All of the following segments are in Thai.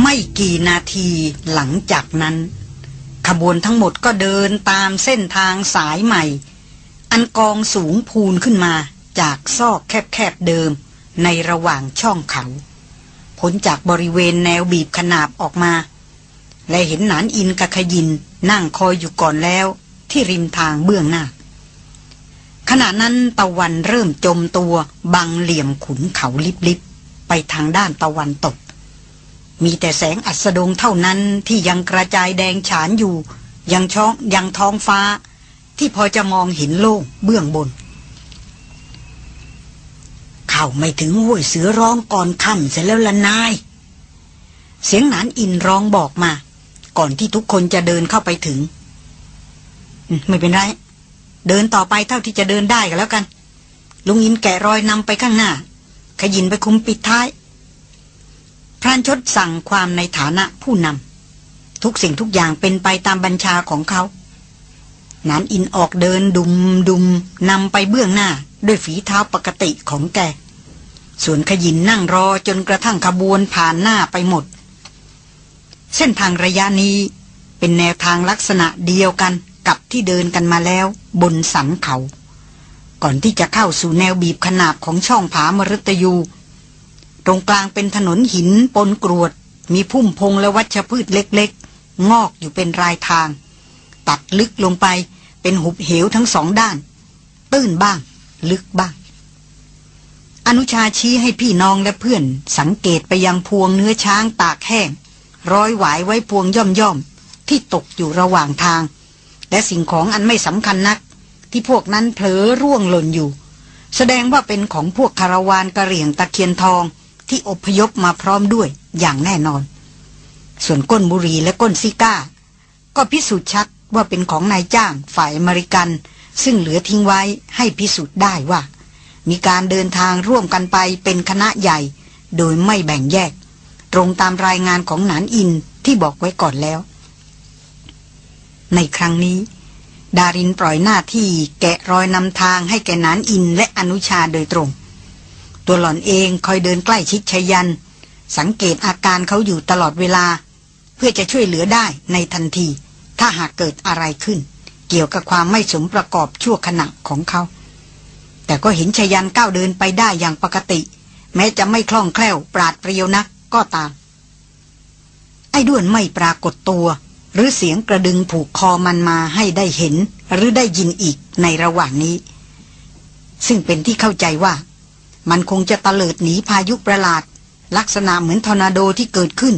ไม่กี่นาทีหลังจากนั้น ขบวนทั้งหมดก็เดินตามเส้นทางสายใหม่ อันกองสูงพูนขึ้นมาจากซอกแคบๆเดิมในระหว่างช่องเขาพ้นจากบริเวณแนวบีบขนาบออกมา และเห็นหนานอินกะขยินนั่งคอยอยู่ก่อนแล้วที่ริมทางเบื้องหน้า ขณะนั้นตะวันเริ่มจมตัวบังเหลี่ยมขุนเขาลิบๆ ไปทางด้านตะวันตก มีแต่แสงอัสดงเท่านั้นที่ยังกระจายแดงฉานอยู่ ยังช่องยังท้องฟ้า ที่พอจะมองเห็นโล่งเบื้องบน เข้าไม่ถึงห้วยเสือร้องก่อนค่ำเสร็จแล้วละนาย เสียงหนานอินร้องบอกมา ก่อนที่ทุกคนจะเดินเข้าไปถึง ไม่เป็นไร เดินต่อไปเท่าที่จะเดินได้ก็แล้วกัน ลุงอินแกะรอยนำไปข้างหน้า ขยินไปคุมปิดท้าย พรานชดสั่งความในฐานะผู้นำทุกสิ่งทุกอย่างเป็นไปตามบัญชาของเขานานอินออกเดินดุมดุมนำไปเบื้องหน้าด้วยฝีเท้าปกติของแก ส่วนขยินนั่งรอจนกระทั่งขบวนผ่านหน้าไปหมด เส้นทางระยะนี้เป็นแนวทางลักษณะเดียวกันกับที่เดินกันมาแล้วบนสันเขา ก่อนที่จะเข้าสู่แนวบีบขนาบของช่องผามฤตยู ตรงกลางเป็นถนนหินปนกรวด มีพุ่มพงและวัชพืชเล็กๆ งอกอยู่เป็นรายทาง ตัดลึกลงไปเป็นหุบเหวทั้งสองด้าน ตื้นบ้าง ลึกบ้าง อนุชาชี้ให้พี่น้องและเพื่อนสังเกตไปยังพวงเนื้อช้างตากแห้ง ร้อยหวายไว้พวงย่อมๆที่ตกอยู่ระหว่างทาง และสิ่งของอันไม่สำคัญนัก ที่พวกนั้นเผลอร่วงหล่นอยู่ แสดงว่าเป็นของพวกคาราวานกระเหรี่ยงตะเคียนทอง ที่อพยพมาพร้อมด้วยอย่างแน่นอน ส่วนก้นบุรีและก้นซิก้า ก็พิสูจน์ชัดว่าเป็นของนายจ้างฝ่ายอเมริกัน ซึ่งเหลือทิ้งไว้ให้พิสูจน์ได้ว่า มีการเดินทางร่วมกันไปเป็นคณะใหญ่ โดยไม่แบ่งแยก ตรงตามรายงานของหนานอินที่บอกไว้ก่อนแล้ว ในครั้งนี้ ดารินปล่อยหน้าที่แกะรอยนำทางให้แกนานอินและอนุชาโดยตรง ตัวหล่อนเองคอยเดินใกล้ชิดชยัน สังเกตอาการเขาอยู่ตลอดเวลา เพื่อจะช่วยเหลือได้ในทันที ถ้าหากเกิดอะไรขึ้น เกี่ยวกับความไม่สมประกอบชั่วขณะของเขา แต่ก็เห็นชยันก้าวเดินไปได้อย่างปกติ แม้จะไม่คล่องแคล่วปราดเปรียวนักก็ตาม ไอ้ด้วนไม่ปรากฏตัว หรือเสียงกระดึงผูกคอมันมาให้ได้เห็น หรือได้ยินอีกในระหว่างนี้ ซึ่งเป็นที่เข้าใจว่า มันคงจะตะเลิดหนีพายุประหลาด ลักษณะเหมือนทอร์นาโดที่เกิดขึ้น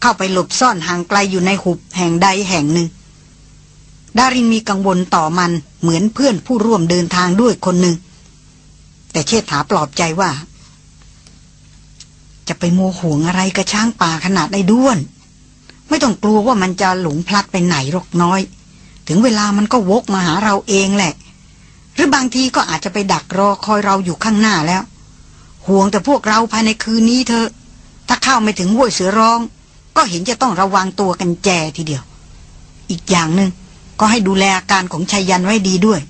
เข้าไปหลบซ่อนห่างไกลอยู่ในหุบแห่งใดแห่งหนึ่ง ดารินมีกังวลต่อมันเหมือนเพื่อนผู้ร่วมเดินทางด้วยคนหนึ่ง แต่เชษฐาปลอบใจว่า จะไปโมโหงอะไรกับช้างป่าขนาดไอ้ด้วน ไม่ต้องกลัวว่ามันจะหลงพลัดไปไหนหรอกน้อย ถึงเวลามันก็วกมาหาเราเองแหละ หรือบางทีก็อาจจะไปดักรอคอยเราอยู่ข้างหน้าแล้ว ห่วงแต่พวกเราภายในคืนนี้เถอะ ถ้าเข้าไม่ถึงห้วยเสือร้อง ก็เห็นจะต้องระวังตัวกันแจทีเดียว อีกอย่างหนึง่งก็ให้ดูแลอาการของชายันไว้ดีด้วย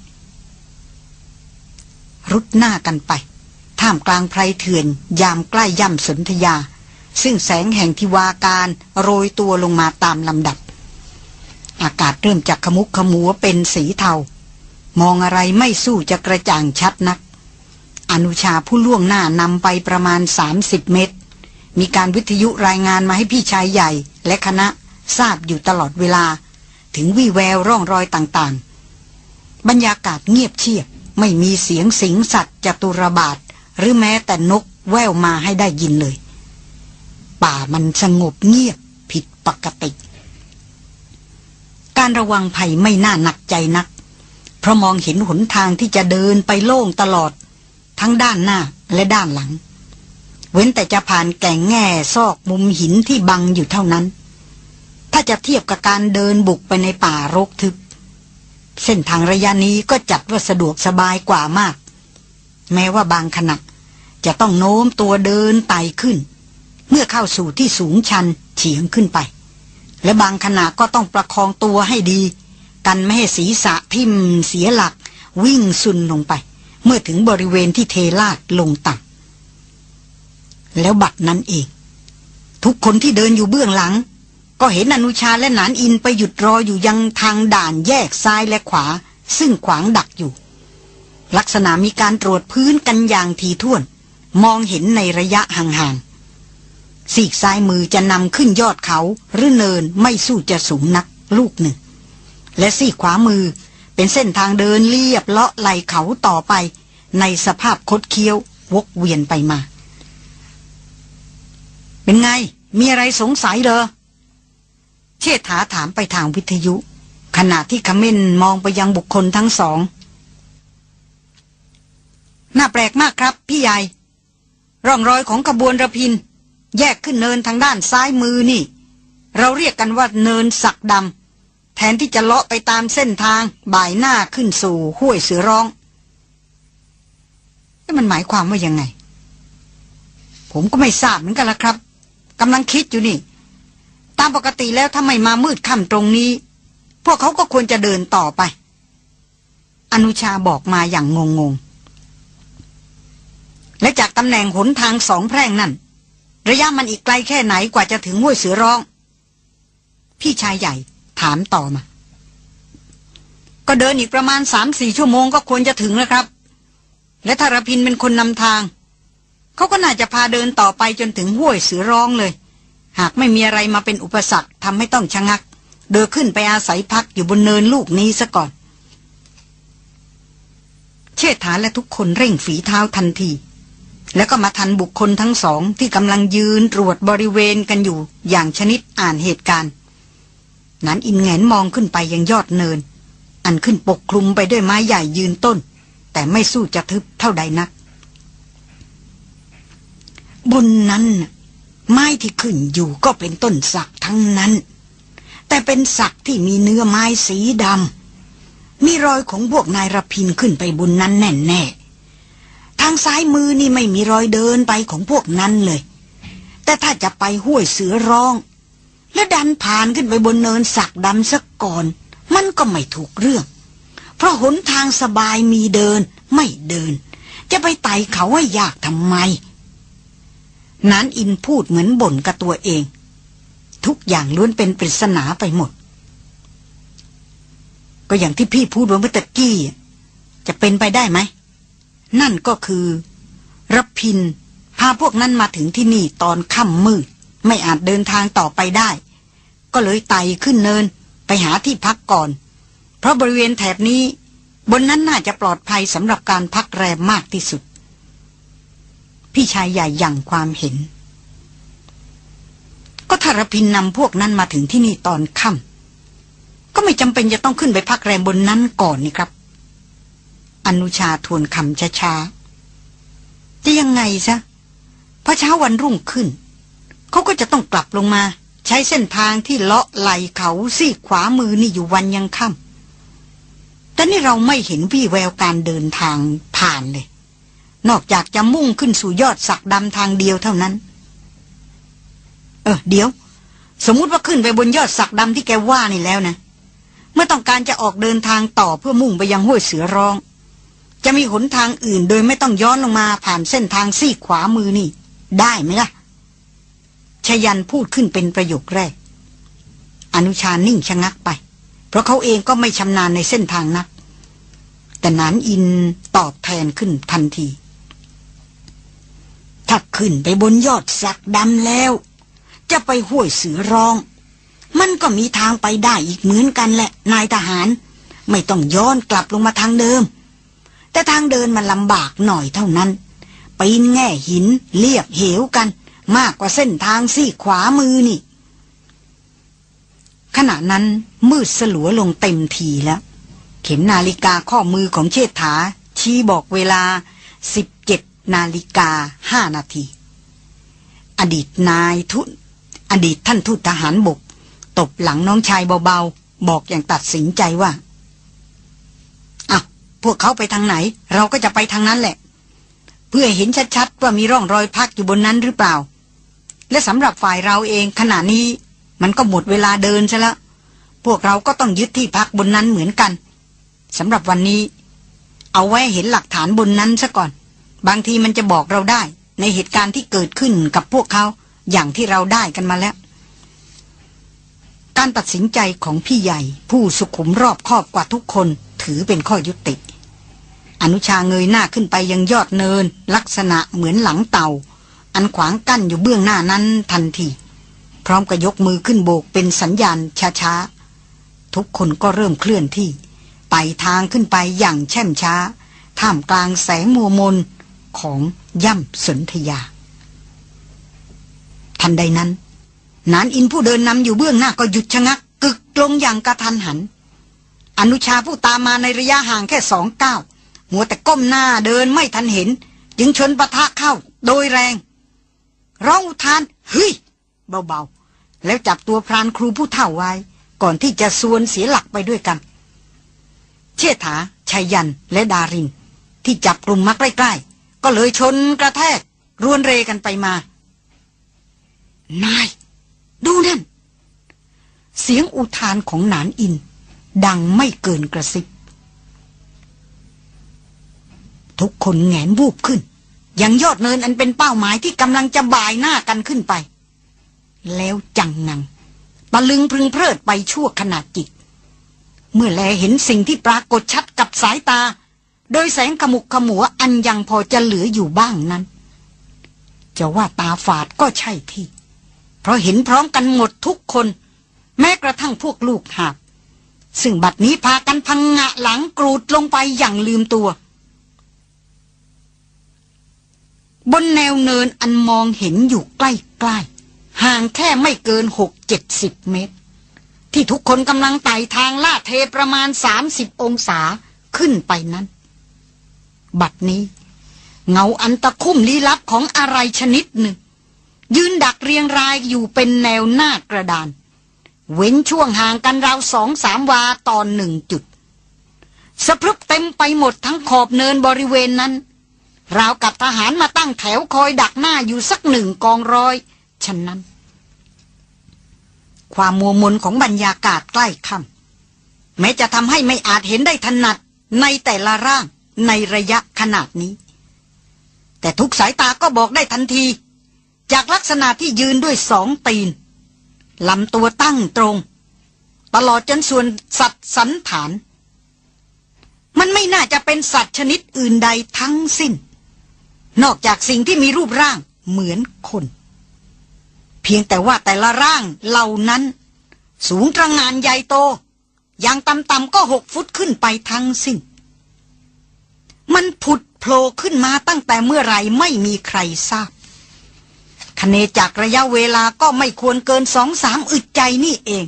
รุดหน้ากันไป ท่ามกลางไพรเถื่อน ยามใกล้ย่ำสนธยา ซึ่งแสงแห่งทิวาการโรยตัวลงมาตามลำดับ อากาศเริ่มจากขมุกขมัวเป็นสีเทา มองอะไรไม่สู้จะกระจ่างชัดนัก อนุชาผู้ล่วงหน้านำไปประมาณ 30 เมตร มีการวิทยุรายงานมาให้พี่ชายใหญ่ และคณะทราบอยู่ตลอดเวลา ถึงวี่แววร่องรอยต่างๆ บรรยากาศเงียบเชียบ ไม่มีเสียงสิงสัตว์จตุรบาท หรือแม้แต่นกแววมาให้ได้ยินเลย ป่ามันสงบเงียบผิดปกติ การระวังภัยไม่น่าหนักใจนัก เพราะมองเห็นหนทางที่จะเดินไปโล่งตลอด ทั้งด้านหน้าและด้านหลัง เว้นแต่จะผ่านแก่งแง่ซอกมุมหินที่บังอยู่เท่านั้น ถ้าจะเทียบกับการเดินบุกไปในป่ารกทึบ เส้นทางระยะนี้ก็จัดว่าสะดวกสบายกว่ามาก แม้ว่าบางขณะจะต้องโน้มตัวเดินไต่ขึ้น เมื่อเข้าสู่ที่สูงชันเฉียงขึ้นไป และบางขณะก็ต้องประคองตัวให้ดี กันไม่ให้ศีรษะทิ่มเสียหลักวิ่งซุนลงไป เมื่อถึงบริเวณที่เทลาดลงต่ำแล้วบัดนั้นเอง ทุกคนที่เดินอยู่เบื้องหลัง ก็เห็นอนุชาและหนานอินไปหยุดรออยู่ยังทางด่านแยกซ้ายและขวา ซึ่งขวางดักอยู่ ลักษณะมีการตรวจพื้นกันอย่างทีท่วน มองเห็นในระยะห่างๆสีกซ้ายมือจะนำขึ้นยอดเขาหรือเนินไม่สู้จะสูงนักลูกหนึ่ง และสีขวามือ เป็นเส้นทางเดินเรียบเลาะไหลเขาต่อไป ในสภาพคดเคี้ยววกเวียนไปมา เป็นไง มีอะไรสงสัยเหรอ เชษฐาถามไปทางวิทยุ ขณะที่ขมิ้นมองไปยังบุคคลทั้งสอง น่าแปลกมากครับ พี่ใหญ่ ร่องรอยของขบวนระพิน แยกขึ้นเนินทางด้านซ้ายมือนี่ เราเรียกกันว่าเนินสักดำ แทนที่จะเลาะไปตามเส้นทางบ่ายหน้าขึ้นสู่ห้วยเสือร้องแล้วมันหมายความว่ายังไง ผมก็ไม่ทราบเหมือนกันละครับกำลังคิดอยู่นี่ ตามปกติแล้วถ้าไม่มามืดค่ำตรงนี้ พวกเขาก็ควรจะเดินต่อไป อนุชาบอกมาอย่างงงงและจากตำแหน่งหนทางสองแพร่งนั่น ระยะมันอีกไกลแค่ไหนกว่าจะถึงห้วยเสือร้อง พี่ชายใหญ่ ถามต่อมา ก็เดินอีกประมาณสามสี่ชั่วโมงก็ควรจะถึงแล้วครับ และธารพินเป็นคนนำทาง เขาก็น่าจะพาเดินต่อไปจนถึงห้วยเสือร้องเลย หากไม่มีอะไรมาเป็นอุปสรรคทำให้ต้องชะงัก เดินขึ้นไปอาศัยพักอยู่บนเนินลูกนี้ซะก่อน เชษฐาและทุกคนเร่งฝีเท้าทันทีแล้วก็มาทันบุคคลทั้งสองที่กำลังยืนตรวจบริเวณกันอยู่อย่างชนิดอ่านเหตุการณ์ นันอินแงนมองขึ้นไปยังยอดเนิน อันขึ้นปกคลุมไปด้วยไม้ใหญ่ยืนต้น แต่ไม่สู้จะทึบเท่าใดนัก บนนั้นไม้ที่ขึ้นอยู่ก็เป็นต้นสักทั้งนั้น แต่เป็นสักที่มีเนื้อไม้สีดำมีรอยของพวกนายรพินขึ้นไปบนนั้นแน่แน่ทางซ้ายมือนี่ไม่มีรอยเดินไปของพวกนั้นเลย แต่ถ้าจะไปห้วยเสือร้อง และดันผ่านขึ้นไปบนเนินสักดำสักก่อน มันก็ไม่ถูกเรื่อง เพราะหนทางสบายมีเดิน ไม่เดิน จะไปไต่เขาให้ยากทำไมนานอินพูดเหมือนบ่นกับตัวเอง ทุกอย่างล้วนเป็นปริศนาไปหมด ก็อย่างที่พี่พูดเมื่อตะกี้ จะเป็นไปได้ไหม นั่นก็คือรพินพาพวกนั้นมาถึงที่นี่ตอนค่ำมืด ไม่อาจเดินทางต่อไปได้ ก็เลยไต่ขึ้นเนินไปหาที่พักก่อน เพราะบริเวณแถบนี้ บนนั้นน่าจะปลอดภัยสำหรับการพักแรมมากที่สุด พี่ชายใหญ่ย่งความเห็น ก็ทารพินนำพวกนั้นมาถึงที่นี่ตอนค่ำก็ไม่จำเป็นจะต้องขึ้นไปพักแรมบนนั้นก่อนนี่ครับ อนุชาทวนคำช้าๆจะยังไงซะพอเช้าวันรุ่งขึ้น เขาก็จะต้องกลับลงมา ใช้เส้นทางที่เลาะไหลเขาซีกขวามือนี่อยู่วันยังค่ำแต่นี่เราไม่เห็นวี่แววการเดินทางผ่านเลย นอกจากจะมุ่งขึ้นสู่ยอดสักดำทางเดียวเท่านั้น เออ เดี๋ยว สมมติว่าขึ้นไปบนยอดสักดำที่แกว่านี่แล้วนะ เมื่อต้องการจะออกเดินทางต่อเพื่อมุ่งไปยังห้วยเสือร้องจะมีหนทางอื่นโดยไม่ต้องย้อนลงมาผ่านเส้นทางซีกขวามือนี่ ได้ไหมล่ะ ชยันพูดขึ้นเป็นประโยคแรก อนุชานิ่งชะงักไป เพราะเขาเองก็ไม่ชำนาญในเส้นทางนัก แต่นานอินตอบแทนขึ้นทันที ถ้าขึ้นไปบนยอดสักดำแล้ว จะไปห้วยเสือร้อง มันก็มีทางไปได้อีกเหมือนกันแหละ นายทหาร ไม่ต้องย้อนกลับลงมาทางเดิม แต่ทางเดินมันลำบากหน่อยเท่านั้นปีนแง่หินเรียบเหวกัน มากกว่าเส้นทางซี่ขวามือนี่ ขณะนั้นมืดสลัวลงเต็มทีแล้ว เข็มนาฬิกาข้อมือของเชษฐา ชี้บอกเวลาสิบเจ็ดนาฬิกาห้านาที อดีตนายทุนอดีตท่านทูตทหารบก ตบหลังน้องชายเบาๆ บอกอย่างตัดสินใจว่าอะพวกเขาไปทางไหน เราก็จะไปทางนั้นแหละ เพื่อเห็นชัดๆว่ามีร่องรอยพักอยู่บนนั้นหรือเปล่า และสำหรับฝ่ายเราเองขณะนี้มันก็หมดเวลาเดินซะแล้วพวกเราก็ต้องยึดที่พักบนนั้นเหมือนกันสำหรับวันนี้ เอาไว้เห็นหลักฐานบนนั้นซะก่อน บางทีมันจะบอกเราได้ ในเหตุการณ์ที่เกิดขึ้นกับพวกเขาอย่างที่เราได้กันมาแล้ว การตัดสินใจของพี่ใหญ่ ผู้สุขุมรอบคอบกว่าทุกคนถือเป็นข้อยุติ อนุชาเงยหน้าขึ้นไปยังยอดเนิน ลักษณะเหมือนหลังเต่า อันขวางกั้นอยู่เบื้องหน้านั้นทันที พร้อมกับยกมือขึ้นโบกเป็นสัญญาณช้าๆ ทุกคนก็เริ่มเคลื่อนที่ไต่ทางขึ้นไปอย่างแช่มช้า ท่ามกลางแสงมัวมนของย่ำสนธยา ทันใดนั้น นานอินผู้เดินนำอยู่เบื้องหน้าก็หยุดชะงัก กึกลงอย่างกระทันหัน อนุชาผู้ตามมาในระยะห่างแค่สองก้าวมัวแต่ก้มหน้าเดินไม่ทันเห็น จึงชนปะทะเข้าโดยแรง ร้องอุทานเฮ้ยเบาๆ แล้วจับตัวพรานครูผู้เฒ่าไว้ ก่อนที่จะสวนเสียหลักไปด้วยกัน เชษฐาชัยยันและดาริน ที่จับกลุ่มมาใกล้ๆ ก็เลยชนกระแทก รวนเรกันไปมา นาย ดูนั่น เสียงอุทานของหนานอิน ดังไม่เกินกระซิบทุกคนแงนวูบขึ้น ยังยอดเนินอันเป็นเป้าหมายที่กำลังจะบ่ายหน้ากันขึ้นไป แล้วจังงังตะลึงพึงเพลิดไปชั่วขนาดจิต เมื่อแลเห็นสิ่งที่ปรากฏชัดกับสายตา โดยแสงขมุกขมัวอันยังพอจะเหลืออยู่บ้างนั้น จะว่าตาฝาดก็ใช่ที่ เพราะเห็นพร้อมกันหมดทุกคน แม้กระทั่งพวกลูกหาบซึ่งบัดนี้พากันพังงะหลังกรูดลงไปอย่างลืมตัว บนแนวเนินอันมองเห็นอยู่ใกล้ๆ ห่างแค่ไม่เกินหกเจ็ดสิบเมตร ที่ทุกคนกำลังไต่ทางลาดเทประมาณสามสิบองศาขึ้นไปนั้น บัดนี้ เงาอันตะคุ่มลี้ลับของอะไรชนิดหนึ่ง ยืนดักเรียงรายอยู่เป็นแนวหน้ากระดาน เว้นช่วงห่างกันราวสองสามวาตอนหนึ่งจุดสะพรึบเต็มไปหมดทั้งขอบเนินบริเวณนั้น ราวกับทหารมาตั้งแถวคอยดักหน้าอยู่สักหนึ่งกองร้อยฉะนั้น ความมัวมนของบรรยากาศใกล้ค่ำแม้จะทำให้ไม่อาจเห็นได้ถนัดในแต่ละร่างในระยะขนาดนี้ แต่ทุกสายตาก็บอกได้ทันที จากลักษณะที่ยืนด้วยสองตีนลำตัวตั้งตรง ตลอดจนส่วนสัตว์สันฐาน มันไม่น่าจะเป็นสัตว์ชนิดอื่นใดทั้งสิ้น นอกจากสิ่งที่มีรูปร่างเหมือนคน เพียงแต่ว่าแต่ละร่างเหล่านั้น สูงตระงานใหญ่โต อย่างต่ำๆก็หกฟุตขึ้นไปทั้งสิ้น มันผุดโผล่ขึ้นมาตั้งแต่เมื่อไรไม่มีใครทราบคเนจากระยะเวลาก็ไม่ควรเกินสองสามอึดใจนี่เอง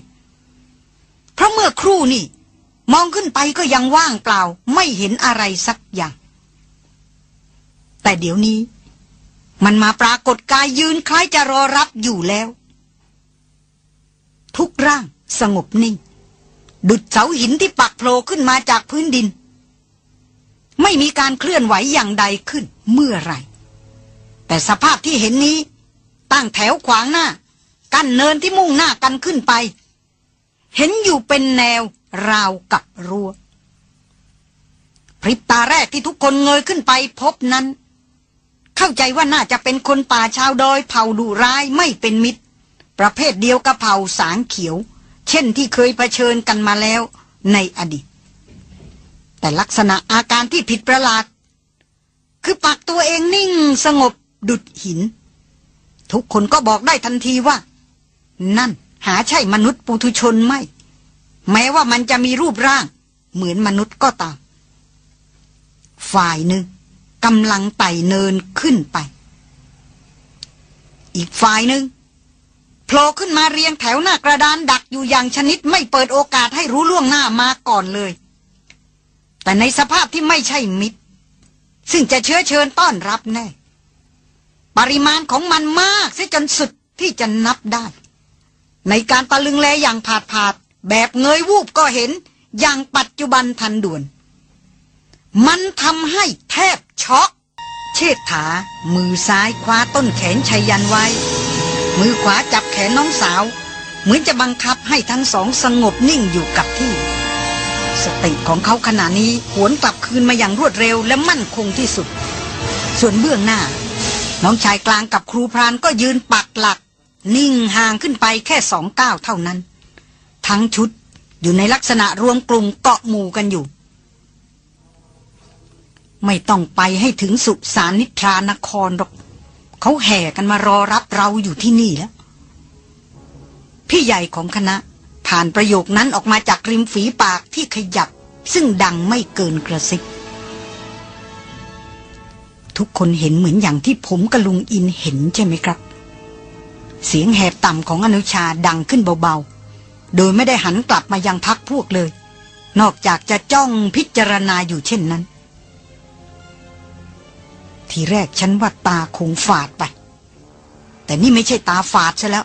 เพราะเมื่อครู่นี่ มองขึ้นไปก็ยังว่างเปล่า ไม่เห็นอะไรสัก แต่เดี๋ยวนี้ มันมาปรากฏกายยืนคล้ายจะรอรับอยู่แล้ว ทุกร่างสงบนิ่ง ดุดเสาหินที่ปักโผล่ขึ้นมาจากพื้นดิน ไม่มีการเคลื่อนไหวอย่างใดขึ้นเมื่อไรแต่สภาพที่เห็นนี้ ตั้งแถวขวางหน้า กั้นเนินที่มุ่งหน้ากันขึ้นไป เห็นอยู่เป็นแนวราวกับรัวพริบตาแรกที่ทุกคนเงยขึ้นไปพบนั้น เข้าใจว่าน่าจะเป็นคนป่าชาวดอยเผ่าดุร้ายไม่เป็นมิตร ประเภทเดียวกับเผ่าสางเขียว เช่นที่เคยเผชิญกันมาแล้วในอดีต แต่ลักษณะอาการที่ผิดประหลาด คือปักตัวเองนิ่งสงบดุดหิน ทุกคนก็บอกได้ทันทีว่า นั่นหาใช่มนุษย์ปุถุชนไม่ แม้ว่ามันจะมีรูปร่าง เหมือนมนุษย์ก็ตาม ฝ่ายหนึ่ง กำลังไต่เนินขึ้นไป อีกฝ่ายหนึ่งโผล่ขึ้นมาเรียงแถวหน้ากระดานดักอยู่อย่างชนิดไม่เปิดโอกาสให้รู้ล่วงหน้ามาก่อนเลย แต่ในสภาพที่ไม่ใช่มิตร ซึ่งจะเชื้อเชิญต้อนรับแน่ ปริมาณของมันมากเสียจนสุดที่จะนับได้ ในการตะลึงแลอย่างผาดผาด แบบเงยวูบก็เห็นอย่างปัจจุบันทันด่วน มันทำให้แทบ ช็อกเชิดถา มือซ้ายคว้าต้นแขนชัยยันไว้ มือขวาจับแขนน้องสาว เหมือนจะบังคับให้ทั้งสองสงบนิ่งอยู่กับที่ สติของเขาขณะนี้หวนกลับคืนมาอย่างรวดเร็วและมั่นคงที่สุด ส่วนเบื้องหน้า น้องชายกลางกับครูพรานก็ยืนปักหลัก นิ่งห่างขึ้นไปแค่สองก้าวเท่านั้น ทั้งชุดอยู่ในลักษณะรวมกลุ่มเกาะหมู่กันอยู่ ไม่ต้องไปให้ถึงสุสานนิทรานครหรอกเขาแห่กันมารอรับเราอยู่ที่นี่แล้ว พี่ใหญ่ของคณะ ผ่านประโยคนั้นออกมาจากริมฝีปากที่ขยับ ซึ่งดังไม่เกินกระซิบทุกคนเห็นเหมือนอย่างที่ผมกับลุงอินเห็นใช่ไหมครับ เสียงแหบต่ำของอนุชาดังขึ้นเบาๆ โดยไม่ได้หันกลับมายังพักพวกเลย นอกจากจะจ้องพิจารณาอยู่เช่นนั้น ทีแรกฉันว่าตาคงฝาดไป แต่นี่ไม่ใช่ตาฝาดซะแล้ว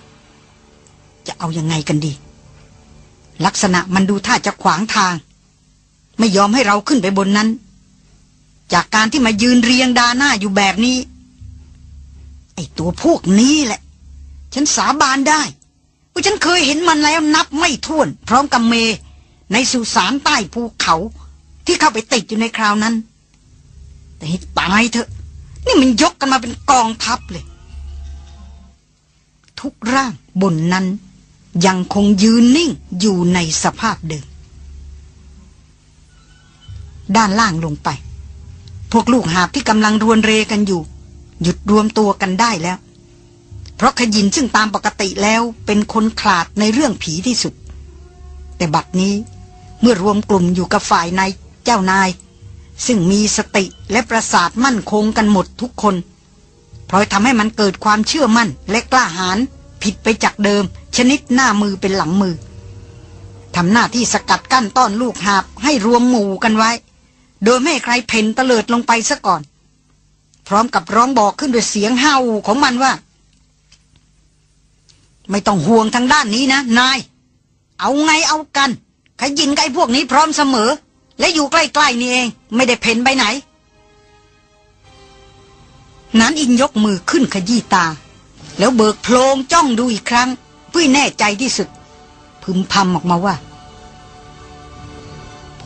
จะเอายังไงกันดี ลักษณะมันดูท่าจะขวางทาง ไม่ยอมให้เราขึ้นไปบนนั้น จากการที่มายืนเรียงดาหน้าอยู่แบบนี้ ไอตัวพวกนี้แหละ ฉันสาบานได้ว่าฉันเคยเห็นมันแล้วนับไม่ถ้วน พร้อมกับเม ในสุสานใต้ภูเขาที่เข้าไปติดอยู่ในคราวนั้น แต่ให้ตายเถอะ นี่มันยกกันมาเป็นกองทัพเลย ทุกร่างบนนั้น ยังคงยืนนิ่งอยู่ในสภาพเดิม ด้านล่างลงไป พวกลูกหาบที่กำลังรวนเรกันอยู่ หยุดรวมตัวกันได้แล้ว เพราะขยินซึ่งตามปกติแล้วเป็นคนขลาดในเรื่องผีที่สุด แต่บัดนี้เมื่อรวมกลุ่มอยู่กับฝ่ายนายเจ้านาย ซึ่งมีสติและประสาทมั่นคงกันหมดทุกคนพลอยทำให้มันเกิดความเชื่อมั่นและกล้าหาญผิดไปจากเดิม ชนิดหน้ามือเป็นหลังมือทำหน้าที่สกัดกั้นต้อนลูกหาบให้รวมหมู่กันไว้ โดยไม่ใครเพ่นตะเลิดลงไปซะก่อน พร้อมกับร้องบอกขึ้นด้วยเสียงห้าวของมันว่า ไม่ต้องห่วงทางด้านนี้นะ นาย เอาไงเอากัน ขยินไกพวกนี้พร้อมเสมอ และอยู่ใกล้ๆนี่เอง ไม่ได้เพ่นไปไหน นั้นอินยกมือขึ้นขยี้ตา แล้วเบิกโพลงจ้องดูอีกครั้งเพื่อแน่ใจที่สุด พึมพำออกมาว่า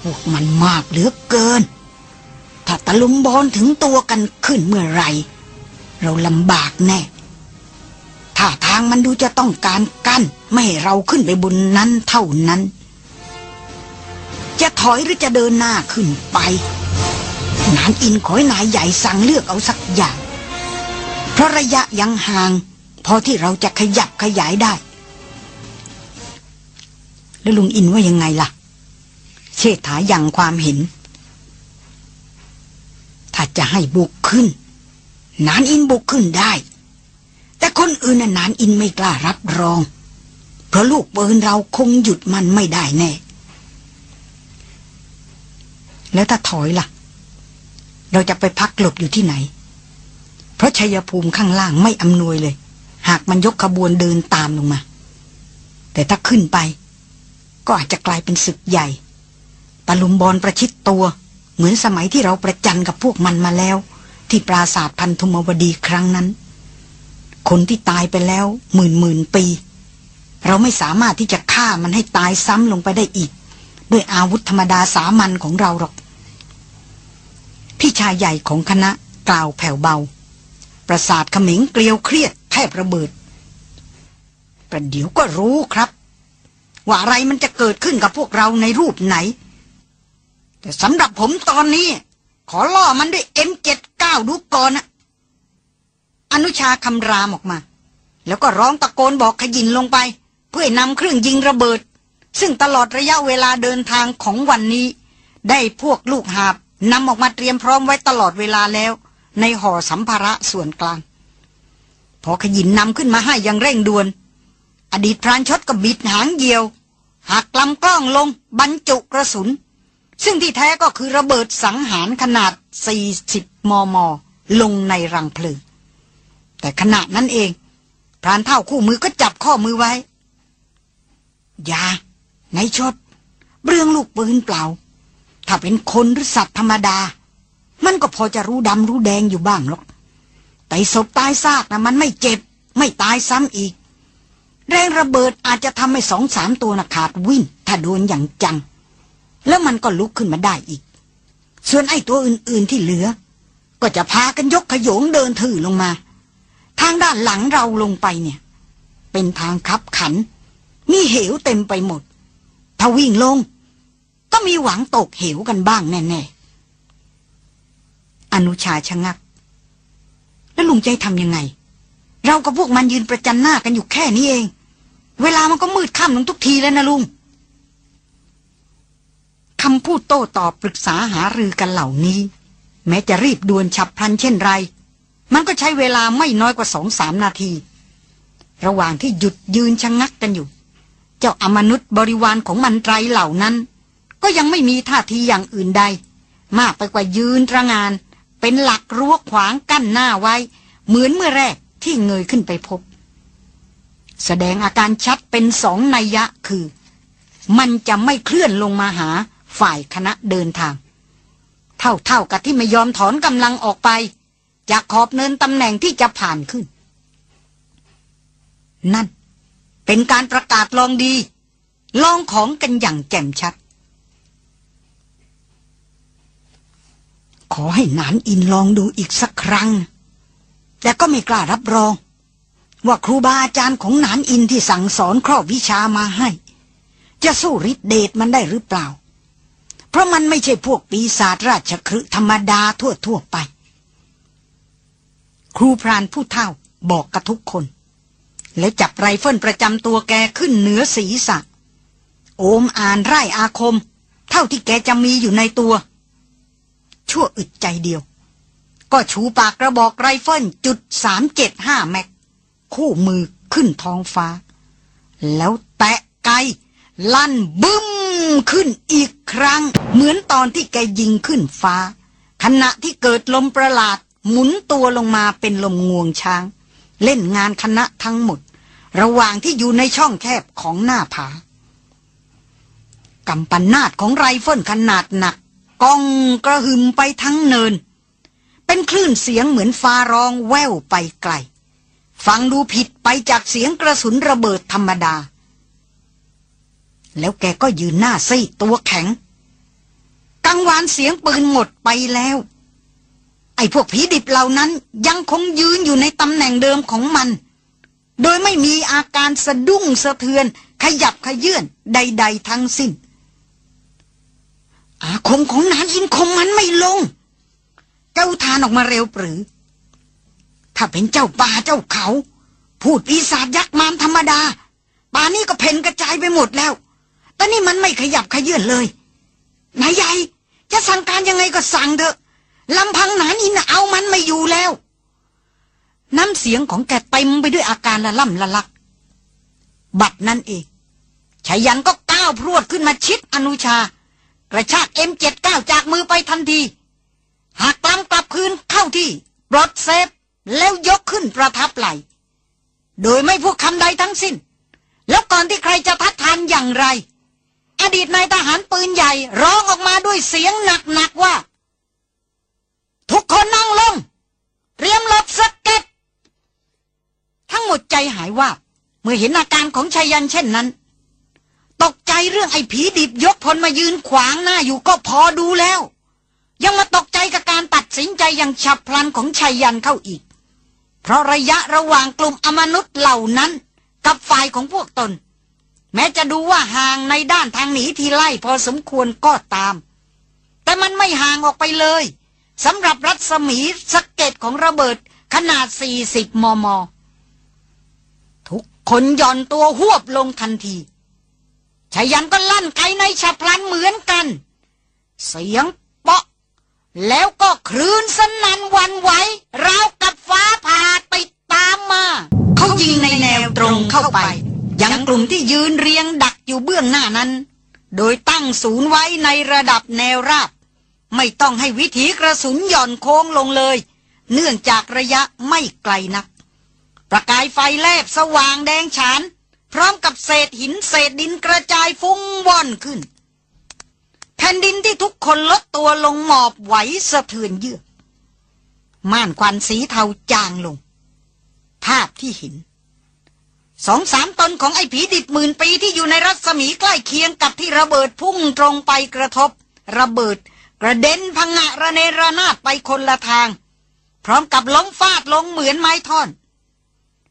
พวกมันมากเหลือเกิน ถ้าตะลุมบอลถึงตัวกันขึ้นเมื่อไร เราลำบากแน่ถ้าทางมันดูจะต้องการกั้น ไม่ให้เราขึ้นไปบนนั้นเท่านั้น จะถอยหรือจะเดินหน้าขึ้นไป นานอินขอยนายใหญ่สั่งเลือกเอาสักอย่าง เพราะระยะยังห่าง พอที่เราจะขยับขยายได้ แล้วลุงอินว่ายังไงล่ะ เชษฐายังความเห็น ถ้าจะให้บุกขึ้น นานอินบุกขึ้นได้ แต่คนอื่นน่ะนานอินไม่กล้ารับรอง เพราะลูกปืนเราคงหยุดมันไม่ได้แน่ แล้วถ้าถอยล่ะ เราจะไปพักหลบอยู่ที่ไหน เพราะชัยภูมิข้างล่างไม่อำนวยเลย หากมันยกขบวนเดินตามลงมา แต่ถ้าขึ้นไป ก็อาจจะกลายเป็นศึกใหญ่ตะลุมบอลประชิดตัว เหมือนสมัยที่เราประจันกับพวกมันมาแล้ว ที่ปราศาสตร์พันธุมวดีครั้งนั้น คนที่ตายไปแล้วหมื่นหมื่นปี เราไม่สามารถที่จะฆ่ามันให้ตายซ้ำลงไปได้อีก ด้วยอาวุธธรรมดาสามัญของเราหรอก พี่ชายใหญ่ของคณะกล่าวแผ่วเบา ประสาทขมิงเกลียวเครียดแทบระเบิดประเดี๋ยวก็รู้ครับ ว่าอะไรมันจะเกิดขึ้นกับพวกเราในรูปไหน แต่สำหรับผมตอนนี้ ขอล่อมันด้วยเอ็มเจ็ดเก้าดูก่อนนะอนุชาคำรามออกมา แล้วก็ร้องตะโกนบอกขยินลงไป เพื่อนำเครื่องยิงระเบิด ซึ่งตลอดระยะเวลาเดินทางของวันนี้ ได้พวกลูกหาบ นำออกมาเตรียมพร้อมไว้ตลอดเวลาแล้ว ในห่อสัมภาระส่วนกลาง พอขยินนำขึ้นมาให้อย่างเร่งด่วน อดีตพรานชดก็บิดหางเยียว หักลำกล้องลง บรรจุกระสุน ซึ่งที่แท้ก็คือระเบิดสังหารขนาด 40 มม ลงในรังเพลิง แต่ขณะนั้นเอง พรานเท่าคู่มือก็จับข้อมือไว้ อย่า ในชด เรื่องลูกปืนเปล่า ถ้าเป็นคนหรือสัตว์ธรรมดา มันก็พอจะรู้ดำรู้แดงอยู่บ้างหรอก แต่ศพตายซากนะมันไม่เจ็บ ไม่ตายซ้ำอีก แรงระเบิดอาจจะทำให้สองสามตัวนะขาดวิ่นถ้าโดนอย่างจัง แล้วมันก็ลุกขึ้นมาได้อีก ส่วนไอ้ตัวอื่นๆที่เหลือ ก็จะพากันยกขยงเดินถือลงมา ทางด้านหลังเราลงไปเนี่ย เป็นทางคับขัน มีเหวเต็มไปหมด ถ้าวิ่งลง ก็มีหวังตกเหวกันบ้างแน่ๆ อนุชาชะงัก แล้วลุงใจทำยังไง เรากับพวกมันยืนประจันหน้ากันอยู่แค่นี้เอง เวลามันก็มืดค่ำลงทุกทีแล้วนะลุงคำพูดโต้ตอบปรึกษาหารือกันเหล่านี้ แม้จะรีบด่วนฉับพลันเช่นไร มันก็ใช้เวลาไม่น้อยกว่าสองสามนาที ระหว่างที่หยุดยืนชะงงักกันอยู่ เจ้าอมนุษย์บริวารของมันไตรเหล่านั้น ก็ยังไม่มีท่าทีอย่างอื่นใด มากไปกว่ายืนระงาน เป็นหลักรั้วขวางกั้นหน้าไว้ เหมือนเมื่อแรกที่เงยขึ้นไปพบ แสดงอาการชัดเป็นสองนัยยะคือ มันจะไม่เคลื่อนลงมาหาฝ่ายคณะเดินทาง เท่าๆกับที่ไม่ยอมถอนกำลังออกไป จากขอบเนินตำแหน่งที่จะผ่านขึ้น นั่นเป็นการประกาศลองดี ลองของกันอย่างแจ่มชัด ขอให้นานอินลองดูอีกสักครั้ง แต่ก็ไม่กล้ารับรอง ว่าครูบาอาจารย์ของนานอินที่สั่งสอนครอบวิชามาให้ จะสู้ฤทธิเดชมันได้หรือเปล่า เพราะมันไม่ใช่พวกปีศาจราชครึธรรมดาทั่วๆไป ครูพรานผู้เฒ่าบอกกับทุกคน แล้วจับไรเฟิลประจำตัวแกขึ้นเหนือศีรษะ โอมอ่านไล่อาคม เท่าที่แกจะมีอยู่ในตัว ชั่วอึดใจเดียว ก็ชูปากกระบอกไรเฟิลจุดสามเจ็ดห้าแม็ก คู่มือขึ้นท้องฟ้า แล้วแตะไกลั่นบึ้มขึ้นอีกครั้ง เหมือนตอนที่แกยิงขึ้นฟ้า ขณะที่เกิดลมประหลาด หมุนตัวลงมาเป็นลมงวงช้าง เล่นงานคณะทั้งหมด ระหว่างที่อยู่ในช่องแคบของหน้าผากำปันนาดของไรเฟิลขนาดหนัก ก้องกระหึ่มไปทั้งเนิน เป็นคลื่นเสียงเหมือนฟ้าร้องแว่วไปไกล ฟังดูผิดไปจากเสียงกระสุนระเบิดธรรมดา แล้วแกก็ยืนหน้าซีตัวแข็ง กังวานเสียงปืนหมดไปแล้ว ไอ้พวกผีดิบเหล่านั้นยังคงยืนอยู่ในตำแหน่งเดิมของมัน โดยไม่มีอาการสะดุ้งสะเทือนขยับขยื่นใด ๆ ทั้งสิ้น อาคมของนานอินคมมันไม่ลง เจ้าทานออกมาเร็วปรือ ถ้าเป็นเจ้าป่าเจ้าเขา พูดปีศาจยักษ์มารธรรมดาป่านี้ก็เพ่นกระจายไปหมดแล้ว แต่นี่มันไม่ขยับเขยื้อนเลยนายใหญ่จะสั่งการยังไงก็สั่งเถอะลำพังหนานอินเอามันไม่อยู่แล้ว น้ำเสียงของแกเต็มไปด้วยอาการละล่ำละลัก บัดนั่นเองไชยยันต์ก็ก้าวพรวดขึ้นมาชิดอนุชา กระชากเอ็มเจ็ดเก้าจากมือไปทันที หักลำกลับคืนเข้าที่ปลด safe แล้วยกขึ้นประทับไหล่ โดยไม่พูดคำใดทั้งสิ้น แล้วก่อนที่ใครจะทัดทานอย่างไร อดีตนายทหารปืนใหญ่ร้องออกมาด้วยเสียงหนักๆว่า ทุกคนนั่งลง เตรียมหลบสเก็ตทั้งหมดใจหายว่า เมื่อเห็นอาการของชายันเช่นนั้น ตกใจเรื่องไอ้ผีดิบยกพลมายืนขวางหน้าอยู่ก็พอดูแล้ว ยังมาตกใจกับการตัดสินใจอย่างฉับพลันของชายันเข้าอีก เพราะระยะระหว่างกลุ่มอมนุษย์เหล่านั้น กับฝ่ายของพวกตน แม้จะดูว่าห่างในด้านทางหนีทีไล่พอสมควรก็ตาม แต่มันไม่ห่างออกไปเลยสำหรับรัศมีสเก็ตของระเบิดขนาด 40 มม ทุกคนย่อนตัวหวบลงทันที ชายันก็ลั่นไกในฉับพลันเหมือนกัน เสียงเปาะ แล้วก็คลื่นสนันวันไหวราวกับฟ้าผ่าไปตามมา เขายิงในแนวตรงเข้าไป ยังกลุ่มที่ยืนเรียงดักอยู่เบื้องหน้านั้น โดยตั้งศูนย์ไว้ในระดับแนวราบ ไม่ต้องให้วิถีกระสุนหย่อนโค้งลงเลย เนื่องจากระยะไม่ไกลนัก ประกายไฟแลบสว่างแดงฉาน พร้อมกับเศษหินเศษดินกระจายฟุ้งว่อนขึ้น แผ่นดินที่ทุกคนลดตัวลงหมอบไหวสะเทือนเยือกม่านควันสีเทาจางลง ภาพที่เห็นสองสามตนของไอ้ผีดิบหมื่นปีที่อยู่ในรัศมีใกล้เคียงกับที่ระเบิดพุ่งตรงไปกระทบ ระเบิด กระเด็นพังงะระเนระนาดไปคนละทาง พร้อมกับล้มฟาดลงเหมือนไม้ท่อน